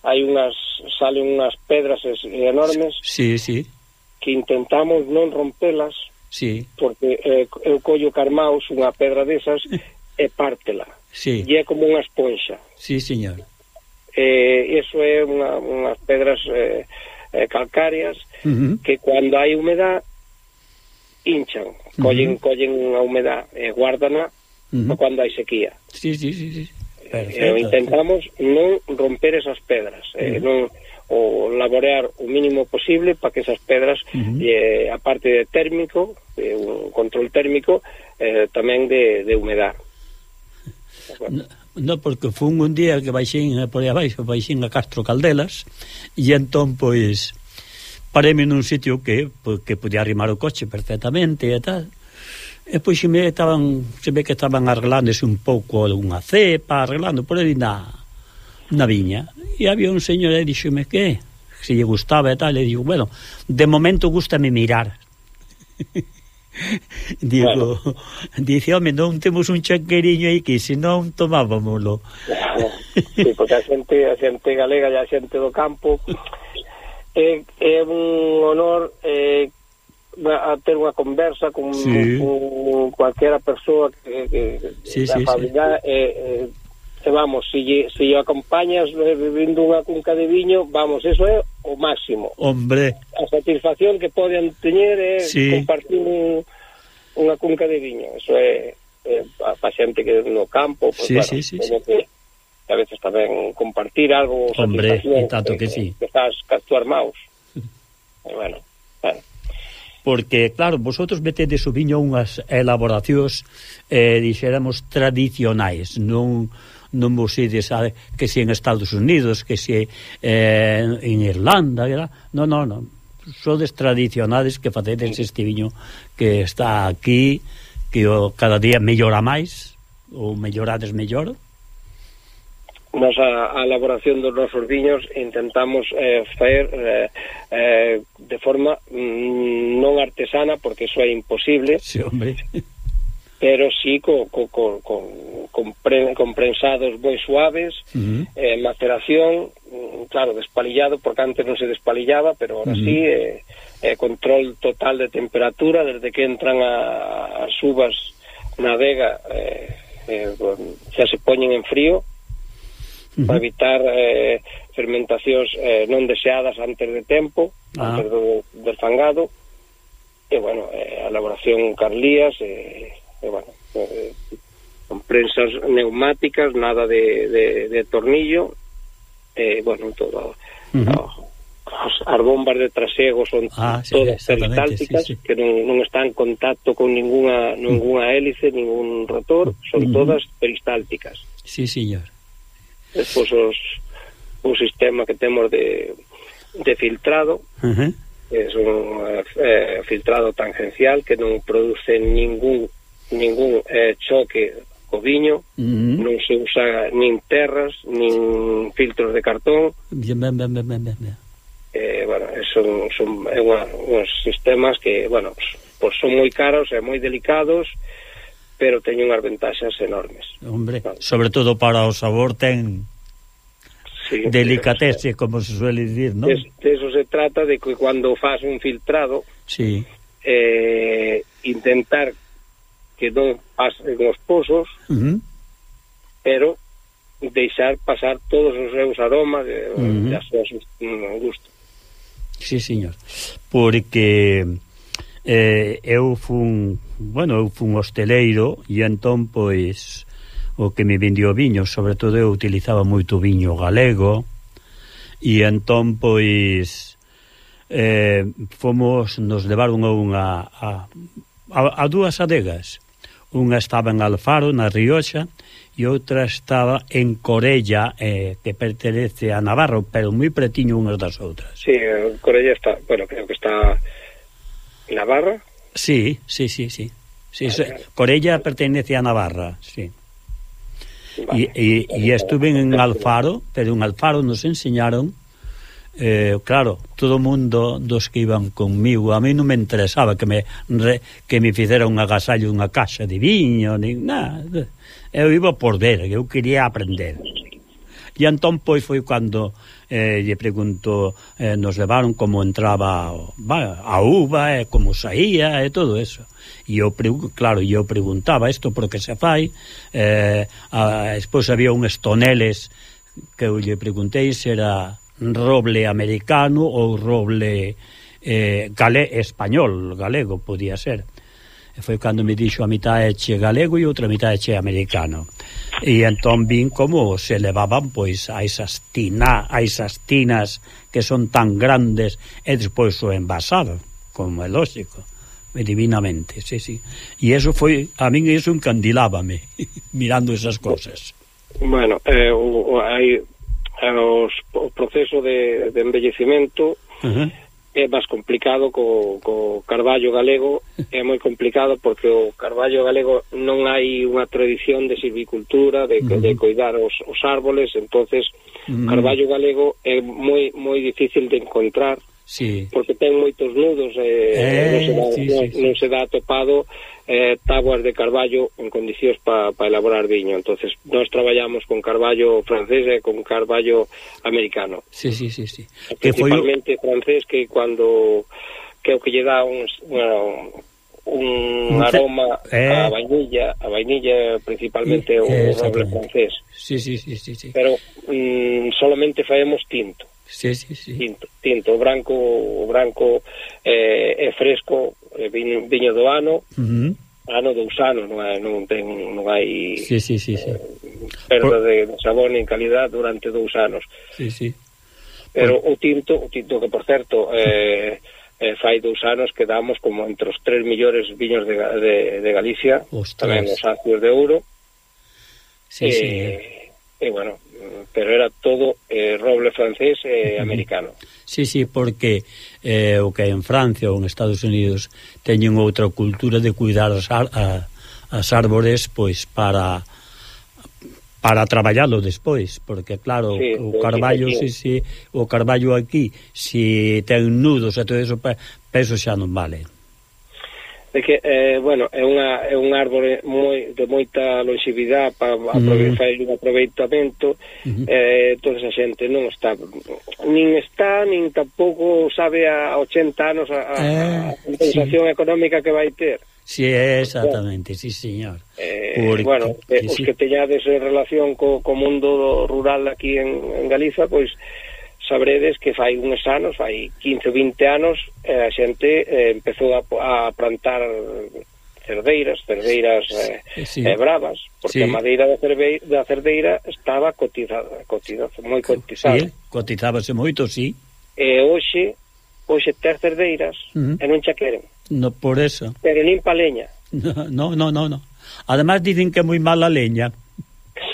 hai unhas salen unhas pedras enormes. Sí, sí. Que intentamos non rompelas. Sí. Porque eh, eu collo carmaus unha pedra desas e pártela. Sí. E é como unha esponxa. Sí, señor. Eh, eso é unha, unhas pedras eh, eh calcáreas uh -huh. que cando hai humedad hinchan, collen, uh -huh. collen a humedad e guardan uh -huh. cando hai sequía. Sí, sí, sí, sí. Perfecto, eh, intentamos non romper esas pedras, uh -huh. eh, non o laborear o mínimo posible para que esas pedras, uh -huh. eh, aparte de térmico, de un control térmico, eh, tamén de, de humedad. No, no, porque fun un día que baixín eh, por aí abaixo, baixín a Castro Caldelas, e entón, pois, pareme nun sitio que, que podía arrimar o coche perfectamente e tal, E pois se me estaban, se ve que estaban arreglándose un pouco unha cepa, arreglando por aí na, na viña. E había un señor e dixome que se lle gustaba e tal, e digo, bueno, de momento gustame mirar. <laughs> digo, claro. dice, home, non temos un chanqueriño aí que senón tomábamolo. <laughs> sí, porque a xente, a xente galega e a xente do campo é, é un honor eh, a ter unha conversa con, sí. con, cualquiera persoa que, que sí, da sí, familia sí. e, eh, e eh, vamos, se lle, se lle acompañas bebindo unha cunca de viño, vamos, eso é o máximo. Hombre. A satisfacción que poden teñer é sí. compartir un, unha cunca de viño, eso é, é pa xente que no campo, pues, sí, claro, sí, sí, sí. Que, a veces tamén compartir algo Hombre, e tanto que, que sí. Que estás que actuar maus. <laughs> e bueno, porque, claro, vosotros metedes o viño unhas elaboracións, eh, dixéramos, tradicionais, non non vos ides a, que si en Estados Unidos, que si eh, en Irlanda, ¿verdad? non, non, non, sodes tradicionales que facedes este viño que está aquí, que o, cada día mellora máis, ou mellorades mellor, nos a, a elaboración dos nosos viños intentamos eh, faer eh, eh, de forma mm, non artesana porque iso é imposible sí, hombre. <laughs> pero sí co, co, co, con, con, pre, con prensados moi suaves uh -huh. eh, maceración mm, claro, despalillado porque antes non se despalillaba pero ahora uh -huh. sí eh, eh, control total de temperatura desde que entran a, as uvas na vega eh, eh, xa se poñen en frío -huh. para evitar eh, fermentacións eh, non deseadas antes de tempo, ah. antes do, del fangado, e, bueno, eh, a elaboración carlías, e, e bueno, eh, con prensas neumáticas, nada de, de, de tornillo, eh, bueno, todo... Uh ah, -huh. as, as bombas de trasego son ah, sí, todas peristálticas sí, sí. que non, non están en contacto con ninguna ninguna hélice, ningún rotor, son uh -huh. todas peristálticas. Sí, señor. Despois os, un sistema que temos de, de filtrado, uh -huh. es un eh, filtrado tangencial que non produce ningún ningún eh, choque co viño, uh -huh. non se usa nin terras, nin filtros de cartón. Bien, ben, ben, ben, ben, ben. Eh, bueno, son, son é unha, uns sistemas que, bueno, pues, pues son moi caros e moi delicados, e pero teñen unhas ventaxas enormes. Hombre, sobre todo para o sabor ten sí, delicatese, como se suele dicir, non? De, de eso se trata de que cando faz un filtrado, sí. eh, intentar que non pasen os pozos, uh -huh. pero deixar pasar todos os seus aromas eh, e uh -huh. as súas mm, gusto. Sí, señor. Porque eh, eu fun, bueno, eu fun hosteleiro e entón pois o que me vendió viño, sobre todo eu utilizaba moito viño galego e entón pois eh, fomos nos levaron a unha a, a, a dúas adegas. Unha estaba en Alfaro, na Rioxa, e outra estaba en Corella, eh, que pertenece a Navarro, pero moi pretiño unhas das outras. Sí, eh, Corella está, bueno, creo que está Navarra. Sí, sí, sí, sí. sí vale. Corella pertenece a Navarra, sí. Vale. Y, y, y, estuve en Alfaro, pero en Alfaro nos enseñaron, eh, claro, todo mundo dos que iban conmigo, a mí non me interesaba que me re, que me fizera un agasallo, unha caixa de viño, nin nada. Eu iba por ver, eu quería aprender. E entón pois foi cando eh, lle preguntou, eh, nos levaron como entraba a uva, e eh, como saía, e eh, todo eso. E eu, claro, eu preguntaba isto por que se fai, eh, a, despois había uns toneles que eu lle preguntei se era roble americano ou roble eh, gale, español, galego, podía ser. E foi cando me dixo a mitad eche che galego e outra mitad eche che americano. E entón vin como se levaban pois a esas tina, a esas tinas que son tan grandes e despois o envasado, como é lógico divinamente, sí, sí. E eso foi, a min eso encandilábame <laughs> mirando esas cousas. Bueno, eh, o, o, hai eh, os, o proceso de, de embellecimento uh -huh é máis complicado co, co carballo galego é moi complicado porque o carballo galego non hai unha tradición de silvicultura de, uh -huh. de cuidar os, os árboles entonces uh -huh. carballo galego é moi moi difícil de encontrar sí. porque ten moitos nudos e eh, non, se dá, sí, non, sí, non se dá topado eh, tabuas de carballo en condicións para pa elaborar viño. entonces nós traballamos con carballo francés e con carballo americano. Sí, sí, sí, sí. Que Principalmente foi... francés que cando creo que lle dá uns, bueno, un aroma eh. a vainilla, a vainilla principalmente eh, o roble francés. Sí, sí, sí, sí, sí. Pero mm, solamente faemos tinto sí, sí, sí. Tinto, tinto, o branco, o branco eh, é fresco, eh, é viño, viño do ano. Uh -huh. Ano dous anos, non, non ten non hai sí, sí, sí, sí. Eh, perda Por... de, sabón sabor nin calidad durante dous anos. Sí, sí. Pero bueno. o tinto, o tinto que por certo eh, eh, fai dous anos quedamos como entre os tres millores viños de, de, de Galicia, Ostras. tamén os acios de ouro. Sí, eh, sí y bueno, pero era todo eh, roble francés e eh, americano. Sí, sí, porque eh, o que en Francia ou en Estados Unidos teñen outra cultura de cuidar as, ar, a, as árbores pois para para traballalo despois, porque claro, sí, o pois, carballo sí, sí, o carballo aquí, se si ten nudos e todo eso, peso xa non vale é que eh, bueno, é unha é un árbore moi de moita longevidade para aproveitar uh -huh. un aproveitamento. uh -huh. Eh, toda esa xente non está nin está nin tampouco sabe a 80 anos a, a, eh, a compensación sí. económica que vai ter. Sí, exactamente, sí, señor. Eh, Porque, bueno, eh, os sí. que teñades relación co, co mundo rural aquí en, en Galiza, pois pues, sabredes que fai uns anos, fai 15 ou 20 anos, eh, a xente eh, empezou a, a plantar cerdeiras, cerdeiras eh, sí. eh, bravas, porque sí. a madeira da, cerve, da cerdeira estaba cotizada, cotizada moi cotizada. Sí, cotizábase moito, sí. E hoxe, hoxe ter cerdeiras uh -huh. e non xa queren. No, por eso. Pero nin pa leña. <laughs> No, no, no, no. Ademais dicen que é moi mala leña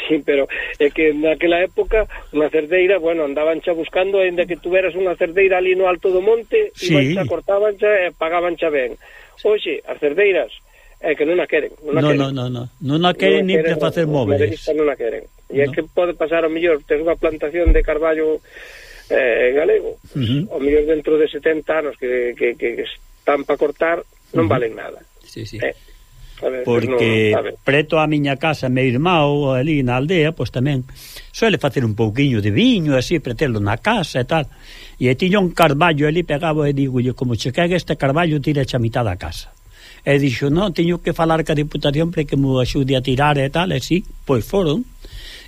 sí, pero é que naquela época unha cerdeira, bueno, andaban xa buscando aínda que tuveras unha cerdeira ali no alto do monte, sí. iban xa, cortaban xa e pagaban xa ben. Oxe, as cerdeiras é que non a queren. Non, a no, queren. no, no, non. Non a queren nin para facer móveis. Non a queren. E no. é que pode pasar ao mellor, tes unha plantación de carballo eh, galego, uh -huh. ao mellor dentro de 70 anos que, que, que están para cortar, non uh -huh. valen nada. Sí, sí. Eh, porque no, preto a miña casa meu irmão ali na aldea, pois tamén suele facer un pouquiño de viño así para terlo na casa e tal. E tiña un carballo ali pegado e digo como che cague este carballo tira a mitad da casa. E dixo non, teño que falar ca diputación para que me axude a tirar e tal. E si, sí, pois foron.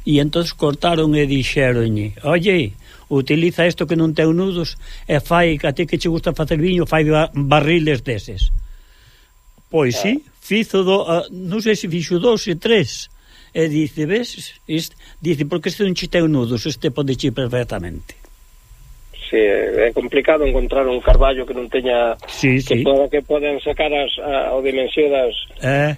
E entón cortaron e dixeron oye, utiliza isto que non ten nudos e fai, a ti que che gusta facer viño fai barriles deses. Pois sí, Fizo do, uh, ah, non sei se fixo dos e tres. E dice, ves? Ist, dice, porque este non chiteu nudos, este pode chi perfectamente. Sí, é complicado encontrar un carballo que non teña sí, que, sí. Poda, que poden sacar as, a, o dimensión das... Eh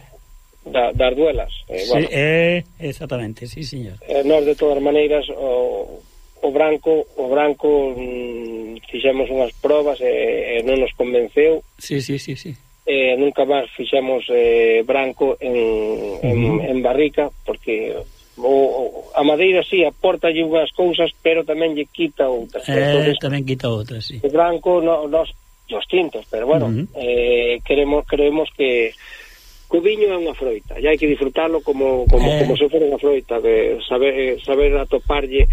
da, das duelas. Eh, sí, bueno. eh, exactamente, sí, señor. Eh, nós, de todas maneiras, o, o branco o branco mm, fixemos unhas probas e, e non nos convenceu. Sí, sí, sí, sí eh, nunca máis fixemos eh, branco en, en, uh -huh. en barrica porque o, o, a madeira si sí, aporta unhas cousas pero tamén lle quita outras eh, Entonces, tamén quita outras sí. o branco no, nos, nos tintos pero bueno uh -huh. eh, queremos creemos que o viño é unha froita e hai que disfrutarlo como como, eh. como se fora unha froita de saber, saber atoparlle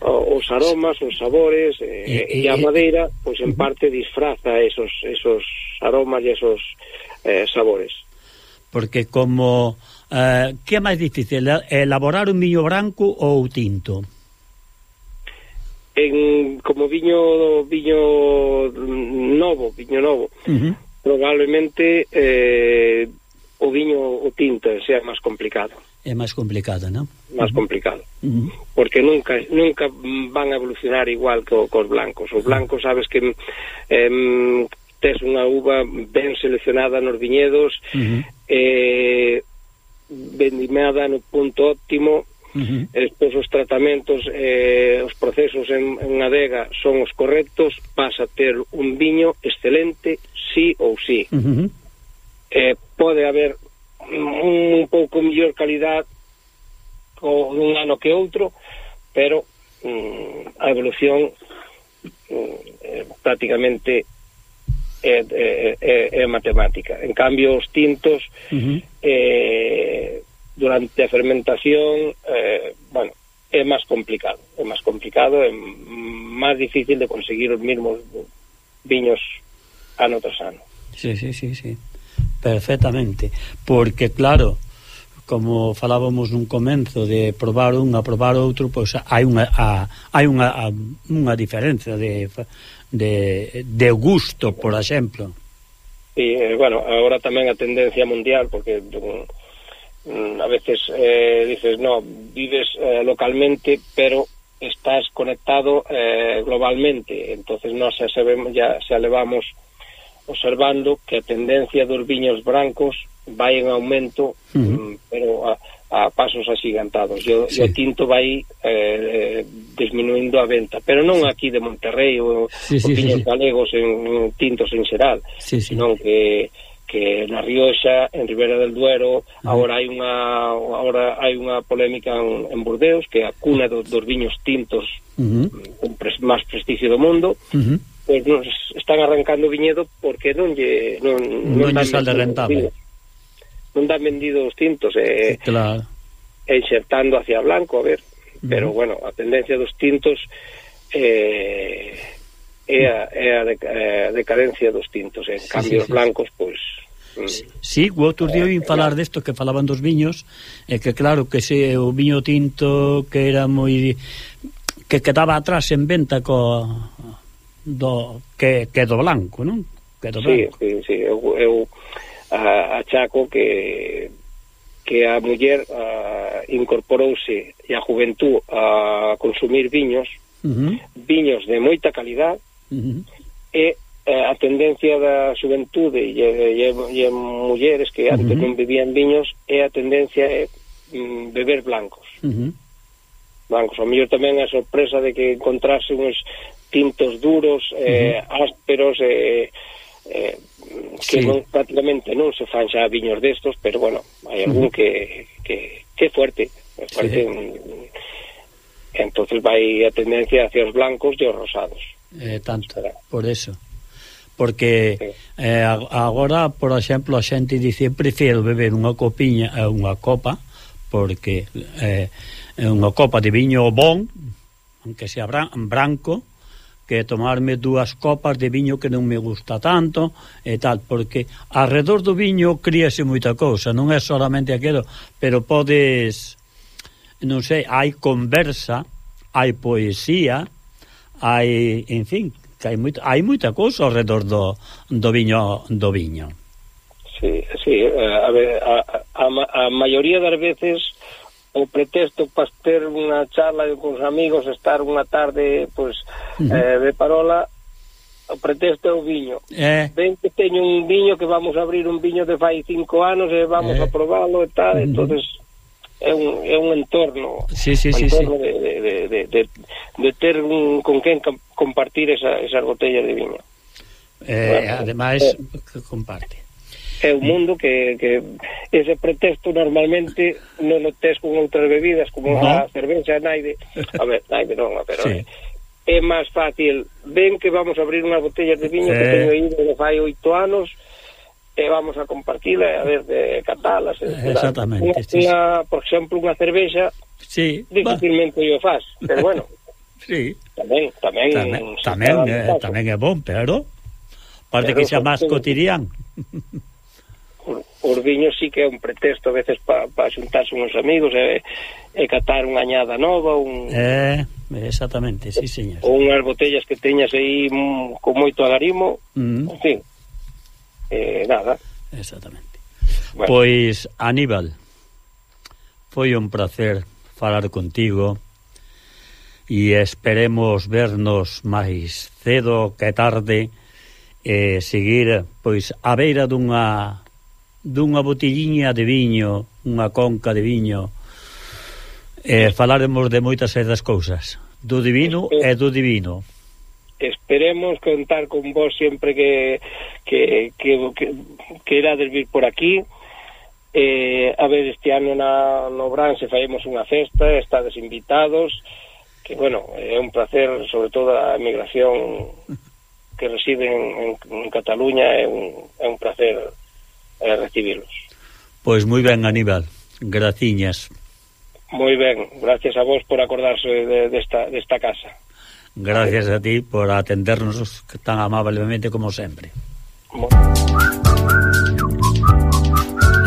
os aromas, os sabores eh, e, e, e a eh, madeira, pois en parte disfraza esos, esos aromas e esos eh, sabores. Porque como eh, que é máis difícil elaborar un viño branco ou tinto? En, como viño viño novo, viño novo. Uh -huh. Probablemente eh, o viño o tinto sea máis complicado é máis complicado, non? Máis complicado. Uh -huh. Porque nunca nunca van a evolucionar igual que cos blancos. Os blancos sabes que eh, tes unha uva ben seleccionada nos viñedos, uh -huh. eh, vendimada no punto óptimo, Uh -huh. Despois os tratamentos eh, os procesos en, en adega son os correctos, vas a ter un viño excelente, sí ou sí uh -huh. eh, pode haber un pouco mellor calidad co, un ano que outro, pero mm, a evolución mm, eh, prácticamente é, é, é, é matemática. En cambio, os tintos uh -huh. eh, durante a fermentación eh, bueno, é máis complicado. É máis complicado, é máis difícil de conseguir os mesmos viños ano tras ano. Sí, sí, sí, sí perfectamente, porque claro, como falábamos nun comenzo de probar un, a probar outro, pois hai unha a, hai unha a, unha diferenza de, de, de gusto, por exemplo. E eh, bueno, agora tamén a tendencia mundial porque mm, a veces eh, dices, no, vives eh, localmente, pero estás conectado eh, globalmente, entonces nós xa sabemos, ya xa levamos observando que a tendencia dos viños brancos vai en aumento, uh -huh. Mm, pero a, a pasos agigantados. E o, sí. o tinto vai eh, disminuindo a venta, pero non aquí de Monterrey ou sí, sí, viños sí, sí. galegos en tintos en xeral, sí, sí. senón que que na Rioxa, en Ribera del Duero, agora hai unha agora hai unha polémica en, en Burdeos, que é a cuna dos, dos viños tintos uh -huh. Mm, con pres, máis prestixio do mundo, uh -huh pois nos están arrancando viñedo porque non lle non, non, non lle sale rentable. Non dan vendido os tintos e eh, claro. e insertando hacia blanco, a ver. Pero bueno, a tendencia dos tintos eh, é a, é a, de, a decadencia dos tintos, en sí, cambio sí, sí. blancos pois mm. Si, sí, o outro día vin eh, falar desto que falaban dos viños e que claro que se o viño tinto que era moi que quedaba atrás en venta co, do que, que do blanco, non? Que do blanco. Sí, sí, sí. Eu, eu a, achaco que que a muller a, incorporouse e a juventú a consumir viños, uh -huh. viños de moita calidad, uh -huh. e eh, a tendencia da xuventude e, e, e mulleres que antes uh -huh. non bebían viños é a tendencia é mm, beber blancos. Uh -huh. Blancos. O mellor tamén a sorpresa de que encontrase uns, tintos duros, eh, ásperos, eh, eh, que sí. non, prácticamente non se fan xa viños destos, pero bueno, hai algún que, que, que é fuerte, é fuerte sí. en, entonces vai a tendencia hacia os blancos e os rosados. Eh, tanto, Será. por eso. Porque sí. eh, agora, por exemplo, a xente dice prefiro beber unha copiña, eh, unha copa, porque eh, eh, unha copa de viño bon, aunque sea branco, que tomarme dúas copas de viño que non me gusta tanto e tal, porque alrededor do viño críase moita cousa, non é solamente aquilo, pero podes non sei, hai conversa, hai poesía, hai, en fin, que hai moita hai moita cousa alrededor do, do viño do viño. Sí, sí, eh, a ver, a, a, a maioría das veces o pretexto para ter unha charla con os amigos, estar unha tarde pois, uh -huh. eh, de parola, o pretexto é o viño. Eh. Ven que teño un viño que vamos a abrir un viño de fai cinco anos e vamos eh. a probalo e tal, uh -huh. entonces é un, é un entorno, sí, sí, un entorno sí, sí. De, de, de, de, de ter un, con quen compartir esa, esas botellas de viño. Eh, bueno, ademais, eh. comparte é o mundo que, que ese pretexto normalmente non o tes con outras bebidas como no. a cervexa naide a ver, naide non, pero sí. é, é máis fácil ven que vamos a abrir unha botella de viño eh. que teño aí de fai oito anos e vamos a compartila a ver de catalas exactamente unha, sí. Una, por exemplo, unha cervexa sí, dificilmente bah. faz pero bueno <laughs> sí. tamén tamén, tamén, tamén, eh, tamén é bon, pero parte pero, que xa máis cotidián <laughs> os viños sí que é un pretexto a veces para pa xuntarse uns amigos e, e catar unha añada nova un... Eh, exactamente, sí señor ou unhas botellas que teñas aí mm, con moito agarimo mm. en fin, eh, nada exactamente bueno. pois Aníbal foi un placer falar contigo e esperemos vernos máis cedo que tarde e seguir pois a beira dunha dunha botelliña de viño, unha conca de viño, e falaremos de moitas das cousas, do divino e do divino. Esperemos contar con vos sempre que que, que, que, que irades vir por aquí. Eh, a ver este ano na, no Branse faemos unha festa estades invitados que bueno, é un placer sobre todo a emigración que reside en, en, en Cataluña é un, é un placer eh, recibirlos Pois moi ben, Aníbal. Graciñas. moi ben, gracias a vos por acordarse de, desta, desta casa Gracias a ti por atendernos tan amablemente como sempre. Mo-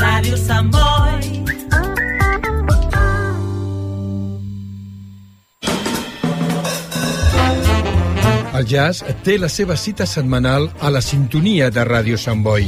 Radio Samboy. El jazz té la seva cita setmanal a la sintonia de Ràdio Sant Boi.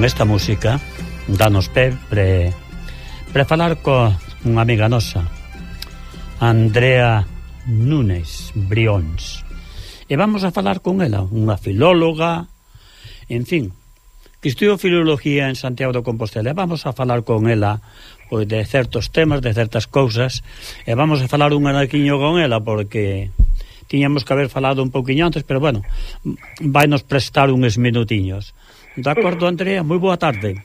con esta música danos pé pre, pre falar co unha amiga nosa Andrea Nunes Brións e vamos a falar con ela unha filóloga en fin que estudiou filología en Santiago de Compostela e vamos a falar con ela pois, de certos temas, de certas cousas e vamos a falar un anaquiño con ela porque tiñamos que haber falado un pouquiño antes, pero bueno, vai nos prestar uns minutiños. De acordo, Andrea, moi boa tarde.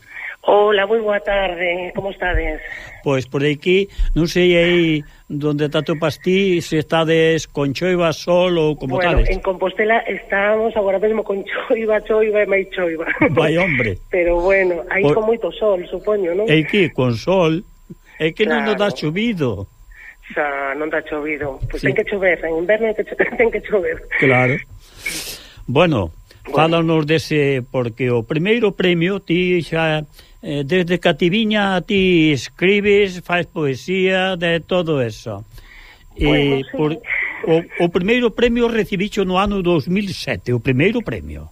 Ola, moi boa tarde, como estades? Pois por aquí, non sei aí donde está tu pastí, se estades con choiva, sol ou como bueno, tales. en Compostela estamos agora mesmo con choiva, choiva e máis choiva. Vai, hombre. <laughs> Pero bueno, aí por... con moito sol, supoño, non? E que, con sol, é que claro. non nos dá chovido. Xa, non dá chovido. Pois pues sí. ten que chover, en inverno ten que chover. <laughs> Ten que chover. Claro. Bueno, Fálanos dese, porque o primeiro premio ti xa eh, desde Cativiña ti escribes, faz poesía, de todo eso. Eh, bueno, eh, sí. por, o, o primeiro premio recibicho no ano 2007, o primeiro premio,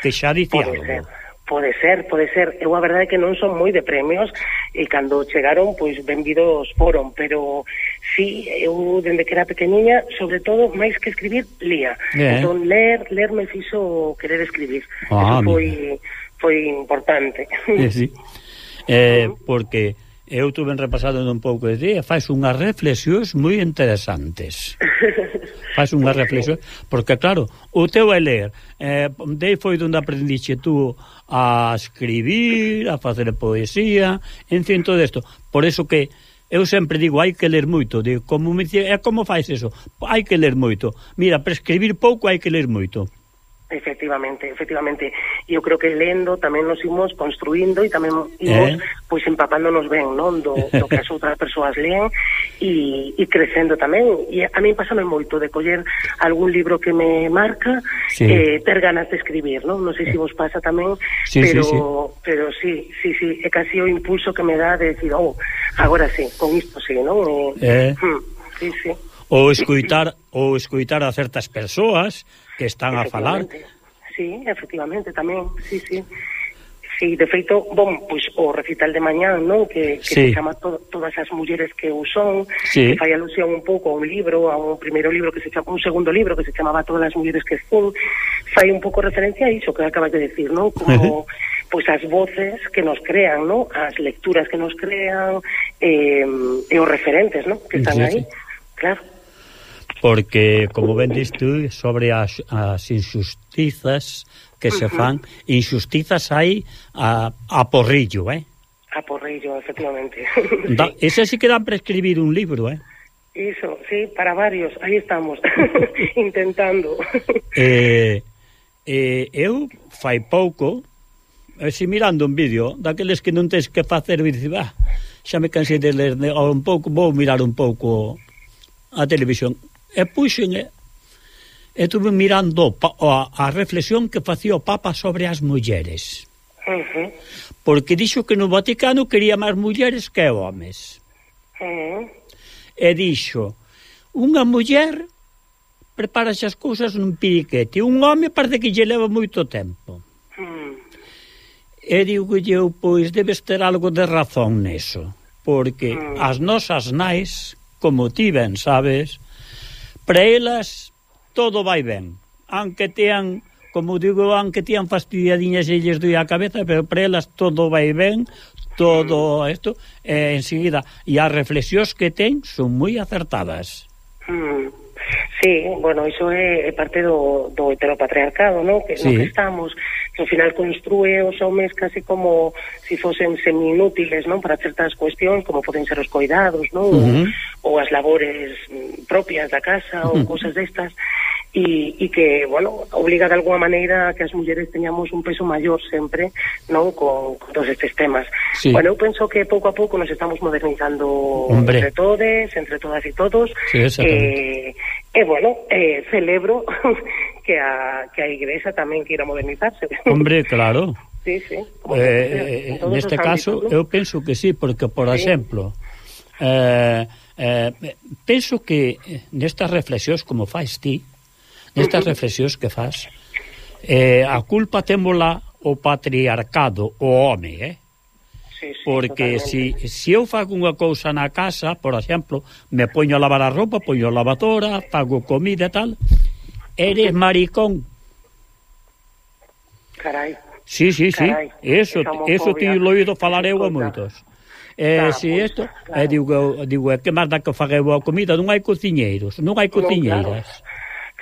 que xa dicía algo. Pois Ser. Pode ser, pode ser. Eu a verdade é que non son moi de premios e cando chegaron, pois benvidos foron, pero sí, eu dende que era pequeniña, sobre todo, máis que escribir, lía. Yeah. Entón, ler, ler me fixo querer escribir. Ah, Eso foi, foi importante. Eh, <laughs> sí. eh, porque eu tuve repasado un pouco de día, faz unhas reflexións moi interesantes. <laughs> faz unha reflexión, porque claro, o teu é ler, eh, dei foi onde aprendiche tú a escribir, a facer poesía, en fin, todo isto. Por eso que eu sempre digo, hai que ler moito, digo, como me dice, é como fais eso? Hai que ler moito. Mira, para escribir pouco hai que ler moito. Efectivamente, efectivamente. Eu creo que lendo tamén nos imos construindo e tamén imos eh? pois empapándonos ben, non, do, do que as outras persoas leen e, e crecendo tamén. E a mí pásame moito de coller algún libro que me marca sí. eh, ter ganas de escribir, non? Non sei se eh. vos pasa tamén, sí, pero sí, sí. pero sí, sí, sí, é casi o impulso que me dá de decir, "Oh, agora sí, con isto sí", non? Eh, eh. Hmm, sí, sí ou escoitar ou escoitar a certas persoas que están a falar. Sí, efectivamente, tamén, sí, sí. Sí, de feito, bom, pois o recital de mañán, non, que que sí. se chama to, todas as mulleres que eu son, sí. que fai alusión un pouco a un libro, a un primeiro libro que se chama un segundo libro que se chamaba Todas as mulleres que son, fai un pouco referencia a iso que acabas de decir, non? Como uh <laughs> -huh pois as voces que nos crean, ¿no? As lecturas que nos crean eh, e os referentes, ¿no? Que están sí, aí. Sí. Claro porque, como ben dis tú, sobre as, as injustizas que se fan, injustizas hai a, a porrillo, eh? A porrillo, efectivamente. <laughs> Da, ese sí que dan para escribir un libro, eh? Iso, sí, para varios, aí estamos, <laughs> intentando. eh, eh, eu fai pouco, eh, así mirando un vídeo, daqueles que non tens que facer, dices, ah, xa me cansei de ler un pouco, vou mirar un pouco a televisión e puxenlle e tuve mirando a, a reflexión que facía o Papa sobre as mulleres. Uh -huh. Porque dixo que no Vaticano quería máis mulleres que homes. Uh -huh. E dixo, unha muller prepárase as cousas nun piriquete, un home parece que lle leva moito tempo. Uh -huh. E digo eu, pois, debes ter algo de razón neso, porque uh -huh. as nosas nais, como ti ben sabes, para elas todo vai ben. Anque tean, como digo, anque tean fastidiadiñas e lles doi a cabeza, pero para elas todo vai ben, todo isto, eh, enseguida. E as reflexións que ten son moi acertadas. Mm. Sí, bueno, iso é parte do, do heteropatriarcado, non? Que sí. no que estamos que ao final construe os homens case como se si fosen seminútiles, non? Para certas cuestións, como poden ser os coidados, non? Uh -huh. ou, ou as labores mm, propias da casa ou uh -huh. cousas destas e, e que, bueno, obliga de alguma maneira a que as mulleres teñamos un peso maior sempre, non, con, con todos estes temas. Sí. Bueno, eu penso que pouco a pouco nos estamos modernizando Hombre. entre todes, entre todas e todos. Sí, eh, e, eh, eh, bueno, eh, celebro <laughs> que a, que a Igrexa tamén queira modernizarse. Hombre, <laughs> claro. sí, sí. Eh, eh, neste caso, ámbitos, ¿no? eu penso que sí, porque, por sí. exemplo, eh, eh, penso que nestas reflexións como faz ti, nestas reflexións que faz, eh, a culpa témola o patriarcado, o home, eh? Sí, sí, porque se si, si eu fago unha cousa na casa, por exemplo, me poño a lavar a roupa, poño a lavadora, fago comida e tal, eres maricón. Carai. Sí, sí, sí. Carai, eso, eso ti lo oído falar eu a moitos. Eh, ah, si pois, isto, eh, digo, digo, que máis da que fagueu a comida? Non hai cociñeiros, non hai cociñeiras.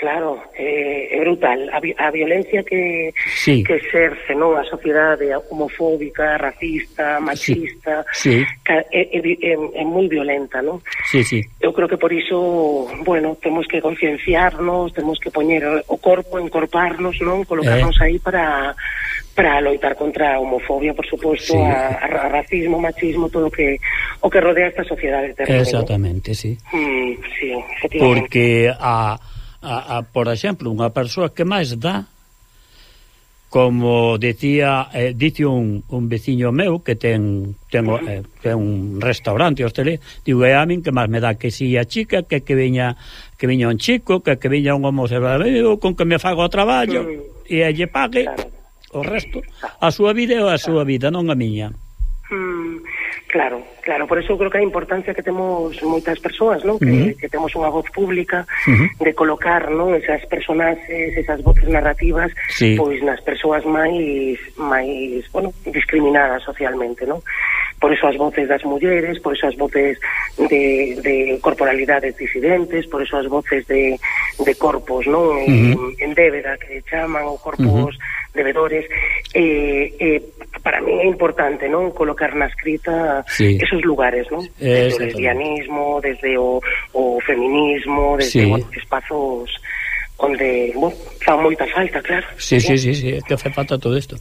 Claro, eh, é brutal. A, vi, a violencia que, sí. que exerce non a sociedade homofóbica, racista, machista, sí. Sí. É, é, é, é moi violenta, non? Sí, sí. Eu creo que por iso, bueno, temos que concienciarnos, temos que poñer o corpo, encorparnos, non? Colocarnos eh. aí para para loitar contra a homofobia, por suposto, sí. a, a racismo, machismo, todo que o que rodea esta sociedade. Terrible, Exactamente, sí. Mm, sí, efectivamente. Porque a a, a por exemplo, unha persoa que máis dá como decía eh, dice un, un veciño meu que ten tengo eh, ten un restaurante hostelé, digo é a min que máis me dá que si a chica, que que veña que veña un chico, que que veña un homosexual, con que me fago o traballo mm. e lle pague claro. o resto, a súa vida é a súa vida, non a miña. Mm. Claro, claro, por eso creo que a importancia que temos moitas persoas, non? Que, uh -huh. que temos unha voz pública uh -huh. de colocar, non, esas personaxes, esas voces narrativas sí. pois nas persoas máis máis, bueno, discriminadas socialmente, non? Por eso as voces das mulleres, por eso as voces de, de corporalidades disidentes, por eso as voces de, de corpos, non? Uh -huh. en, en débeda que chaman ou corpos uh -huh. devedores eh, eh para mí é importante, non, colocar na escrita sí. esos lugares, non? Desde o lesbianismo, desde o, o feminismo, desde sí. os espazos onde, bueno, fa moita falta, claro. Sí, sí, sí, sí, que fa falta todo isto.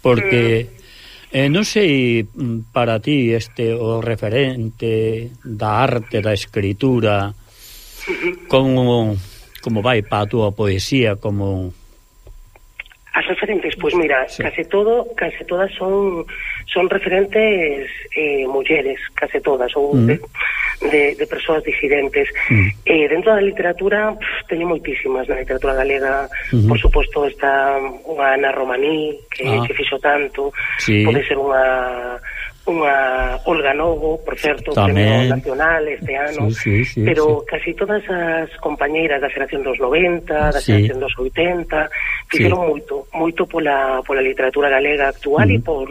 Porque eh, mm. eh, non sei para ti este o referente da arte, da escritura, como como vai para a túa poesía, como As referentes, pois mira, sí. case todo, case todas son son referentes eh, mulleres, case todas ou mm. Mm-hmm. de, de, de persoas disidentes. Mm. Eh, dentro da literatura pff, teño moitísimas na literatura galega, mm por suposto está unha Ana Romaní que ah. se fixo tanto, sí. pode ser unha unha Olga Novo, por certo, Tamén. premio nacional este ano, sí, sí, sí, pero sí. casi todas as compañeiras da xeración dos 90, da xeración sí. dos 80, fixeron sí. moito, moito pola, pola literatura galega actual mm. e por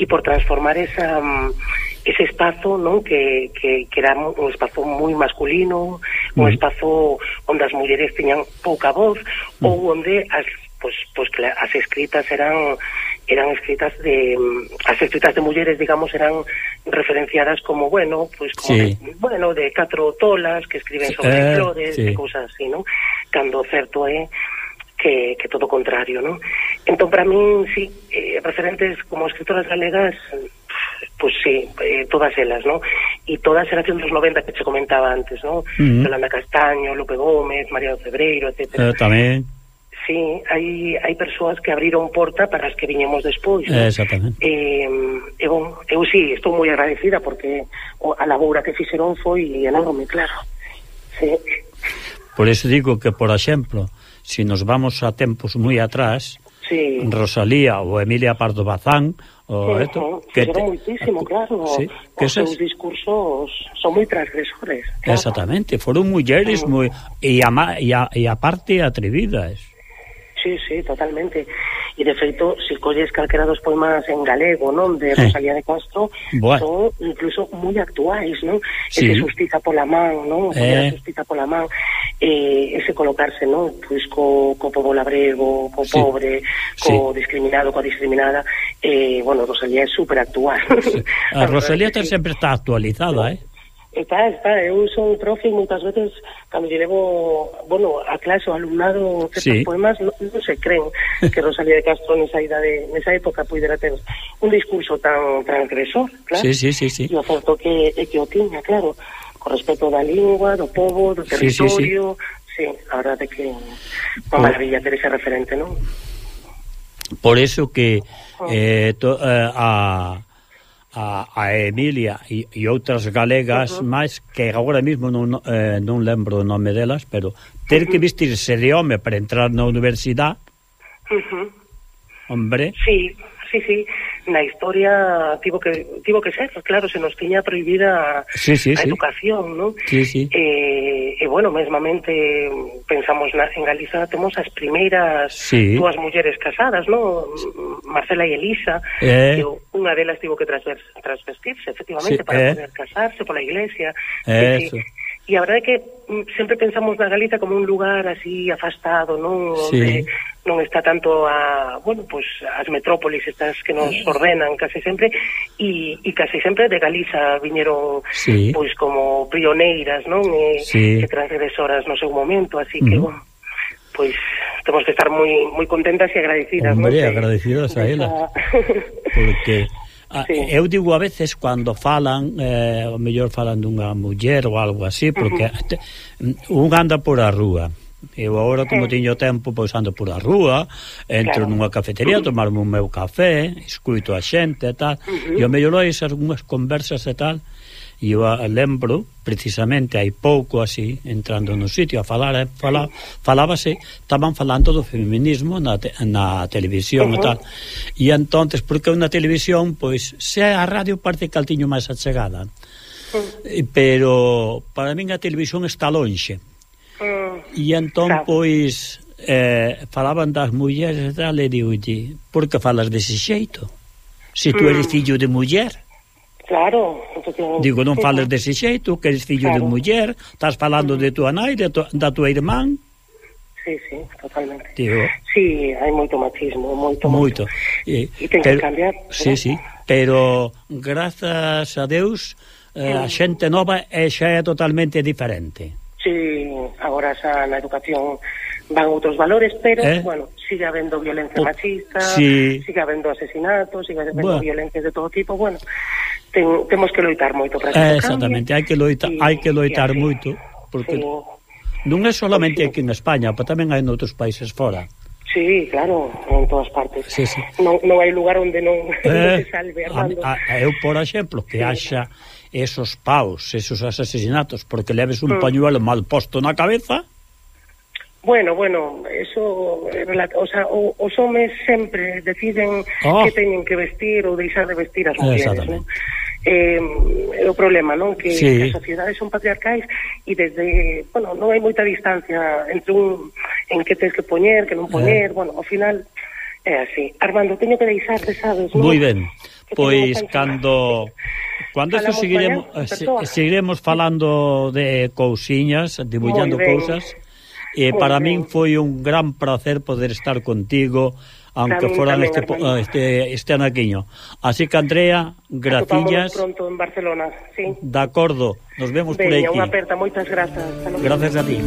e por transformar esa mm, ese espazo non que, que, que era un espazo moi masculino, mm. un espazo onde as mulleres tiñan pouca voz mm. ou onde as pois, pois as escritas eran eran escritas de mm, as escritas de mulleres, digamos, eran referenciadas como, bueno, pues como sí. de, bueno, de catro tolas que escriben sobre eh, flores, sí. e cousas así, non? Cando certo é eh, que, que todo contrario, non? Entón, para min, sí, eh, referentes como escritoras galegas, pues sí, eh, todas elas, ¿no? Y todas eran dos 90 que se comentaba antes, ¿no? Uh -huh. Yolanda Castaño, Lupe Gómez, María Febreiro, etcétera. Eh, tamén. Sí, hai, hai persoas que abriron porta para as que viñemos despois. Eh, exactamente. E, e bon, eu sí, estou moi agradecida porque a laboura que fixeron foi enorme, claro. Sí. Por eso digo que, por exemplo, se si nos vamos a tempos moi atrás, sí. Rosalía ou Emilia Pardo Bazán, o sí, esto, que te, moitísimo, claro. Sí, que os seus discursos son moi transgresores. Claro. Exactamente, foron mulleres sí. moi e, a, e, a, e aparte atrevidas. Sí, sí, totalmente. E de feito, se colles calquera dos poemas en galego, non, de eh. Rosalía de Castro, Buah. son incluso moi actuais, non? Sí. Ese sustiza pola man, non? Eh. Sustiza pola man, eh, ese colocarse, non? Pois co, co pobo labrego, co sí. pobre, co sí. discriminado, coa discriminada, eh, bueno, Rosalía é superactual. Sí. A <laughs> Rosalía está sempre está actualizada, eh? Está, está, eu son profe e moitas veces cando lle levo, bueno, a clase o alumnado certos sí. poemas non, non se creen que Rosalía de Castro nesa idade, nesa época pudera ter un discurso tan transgresor, claro. Sí, sí, sí, sí. E o certo que, que o tiña, claro, con respecto da lingua, do povo, do territorio, sí, sí, sí. sí a verdade que unha maravilla ter ese referente, non? Por eso que ah. eh, to, eh, a a, a Emilia e, e outras galegas uh -huh. máis que agora mesmo non, eh, non lembro o nome delas, pero ter uh -huh. que vestirse de home para entrar na universidade uh -huh. hombre sí, sí, sí na historia tivo que tivo que ser, claro, se nos tiña prohibida sí, sí, a sí. educación, ¿no? Sí, sí. Eh, e bueno, mesmamente pensamos na, en Galiza temos as primeiras sí. dúas mulleres casadas, ¿no? Marcela e Elisa, eh. que unha delas tivo que transvestirse, efectivamente, sí, para eh. poder casarse pola iglesia. Eh, eh que, E a verdade é que mm, sempre pensamos na Galiza como un lugar así afastado, non? Sí. Onde non está tanto a, bueno, pues as metrópolis estas que nos ordenan case sempre e, e case sempre de Galiza viñeron sí. pois como pioneiras, non? E, eh, sí. que transgresoras no seu momento, así que, uh -huh. bueno, pois temos que estar moi moi contentas e agradecidas, Hombre, non? agradecidas a ela. Porque Ah, sí. Eh, eu digo a veces cando falan, eh, o mellor falan dunha muller ou algo así, porque uh -huh. un anda por a rúa. Eu agora, como sí. tiño tempo, pois ando por a rúa, entro claro. nunha cafetería, tomarme un meu café, escuito a xente e tal, uh -huh. e o mellor hai algunhas conversas e tal, e eu a lembro, precisamente hai pouco así, entrando no sitio a falar, eh, a falábase, estaban falando do feminismo na, te, na televisión uh -huh. e tal. E entonces, porque na televisión, pois, se a radio parte que altiño máis achegada. Uh -huh. Pero para min a televisión está lonxe. Uh -huh. E entón, claro. pois, eh, falaban das mulleres e tal, e digo, por que falas dese xeito? Se si tú eres mm. fillo de muller, Claro, efectivamente. Digo, non fales dese xeito, que eres fillo claro. de muller, estás falando de tua nai, de tu, da tua irmán. Sí, sí, totalmente. Digo, sí, hai moito machismo, moito, moito. E, eh, e ten pero, que cambiar. Sí, ¿verdad? sí, pero grazas a Deus eh, a xente nova é xa é totalmente diferente. Sí, agora xa na educación van outros valores, pero, eh? bueno, sigue habendo violencia o, machista, sí. sigue habendo asesinatos, sigue habendo bueno. violencias de todo tipo, bueno, ten, temos que loitar moito para que eh, Exactamente, hai que loitar, sí, hai que loitar así, moito porque sí. non é solamente aquí en España, pero tamén hai noutros países fora. Sí, claro, en todas partes. Sí, sí. Non, non hai lugar onde non, <laughs> eh, non se salve Armando. A, eu, por exemplo, que sí. haxa esos paus, esos asesinatos, porque leves un mm. pañuelo mal posto na cabeza... Bueno, bueno, eso, eh, o sea, o, os homes sempre deciden oh. que teñen que vestir ou deixar de vestir as mulleres, non? eh, é o problema, non? Que, sí. que as sociedades son patriarcais e desde, bueno, non hai moita distancia entre un en que tens que poñer, que non poñer, eh. bueno, ao final é así. Armando, teño que deixarte, sabes, non? Moi ben. Pois cando cando isto seguiremos mañana, seguiremos falando de cousiñas, debullando cousas. E para min foi un gran placer poder estar contigo aunque tamén, foran tamén, este, Armando. este este anaquiño. Así que Andrea, gracillas. pronto en Barcelona, sí. De acordo, nos vemos Veña, por aquí. Veña, unha aperta, moitas grazas. Gracias a ti.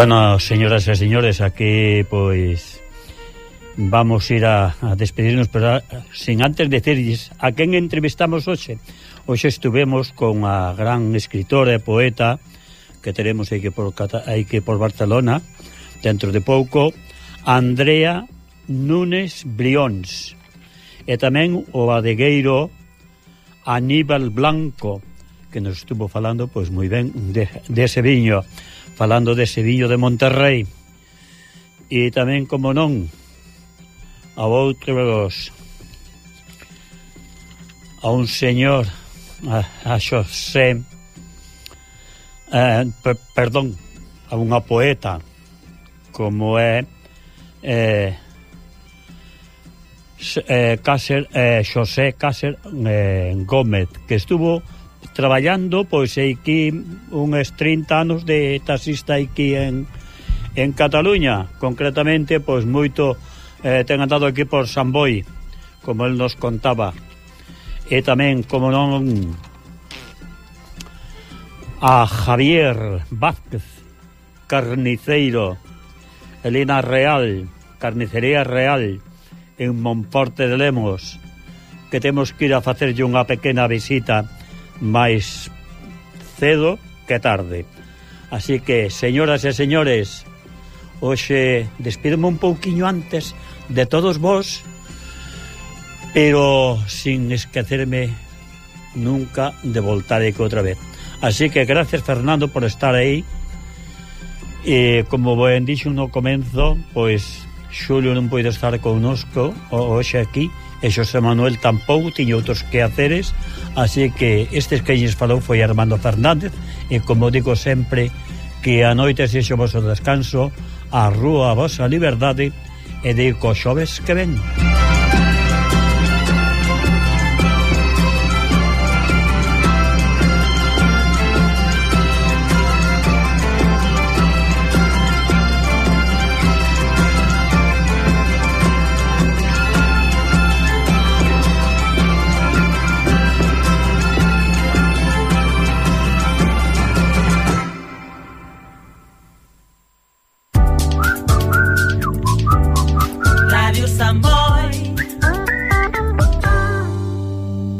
Bueno, señoras e señores, aquí pois vamos ir a, a despedirnos, pero a, sin antes decirles a quen entrevistamos hoxe. Hoxe estuvemos con a gran escritora e poeta que teremos aí que por, aí que por Barcelona, dentro de pouco, Andrea Nunes Brións e tamén o adegueiro Aníbal Blanco que nos estuvo falando pois moi ben de, de ese viño falando de Sevillo de Monterrey. E tamén, como non, a outros a un señor a, a Xosé eh, per, perdón a unha poeta como é eh, eh, Cácer, eh, Xosé Cácer eh, Gómez que estuvo traballando, pois hai que uns 30 anos de taxista aquí en, en Cataluña, concretamente, pois moito eh, ten andado aquí por Samboy, como el nos contaba. E tamén, como non, a Javier Vázquez, carniceiro, Elena Real, carnicería Real, en Monforte de Lemos, que temos que ir a facerlle unha pequena visita máis cedo que tarde. Así que, señoras e señores, hoxe despídome un pouquiño antes de todos vós, pero sin esquecerme nunca de voltar aquí outra vez. Así que gracias, Fernando, por estar aí. E, como ben dixo no comenzo, pois Xulio non pode estar connosco hoxe aquí, e Xosé Manuel tampouco tiña outros quehaceres, así que estes que lles falou foi Armando Fernández, e como digo sempre, que a noite sexo o vosso descanso, a rúa a vosa liberdade, e dico xoves que ven.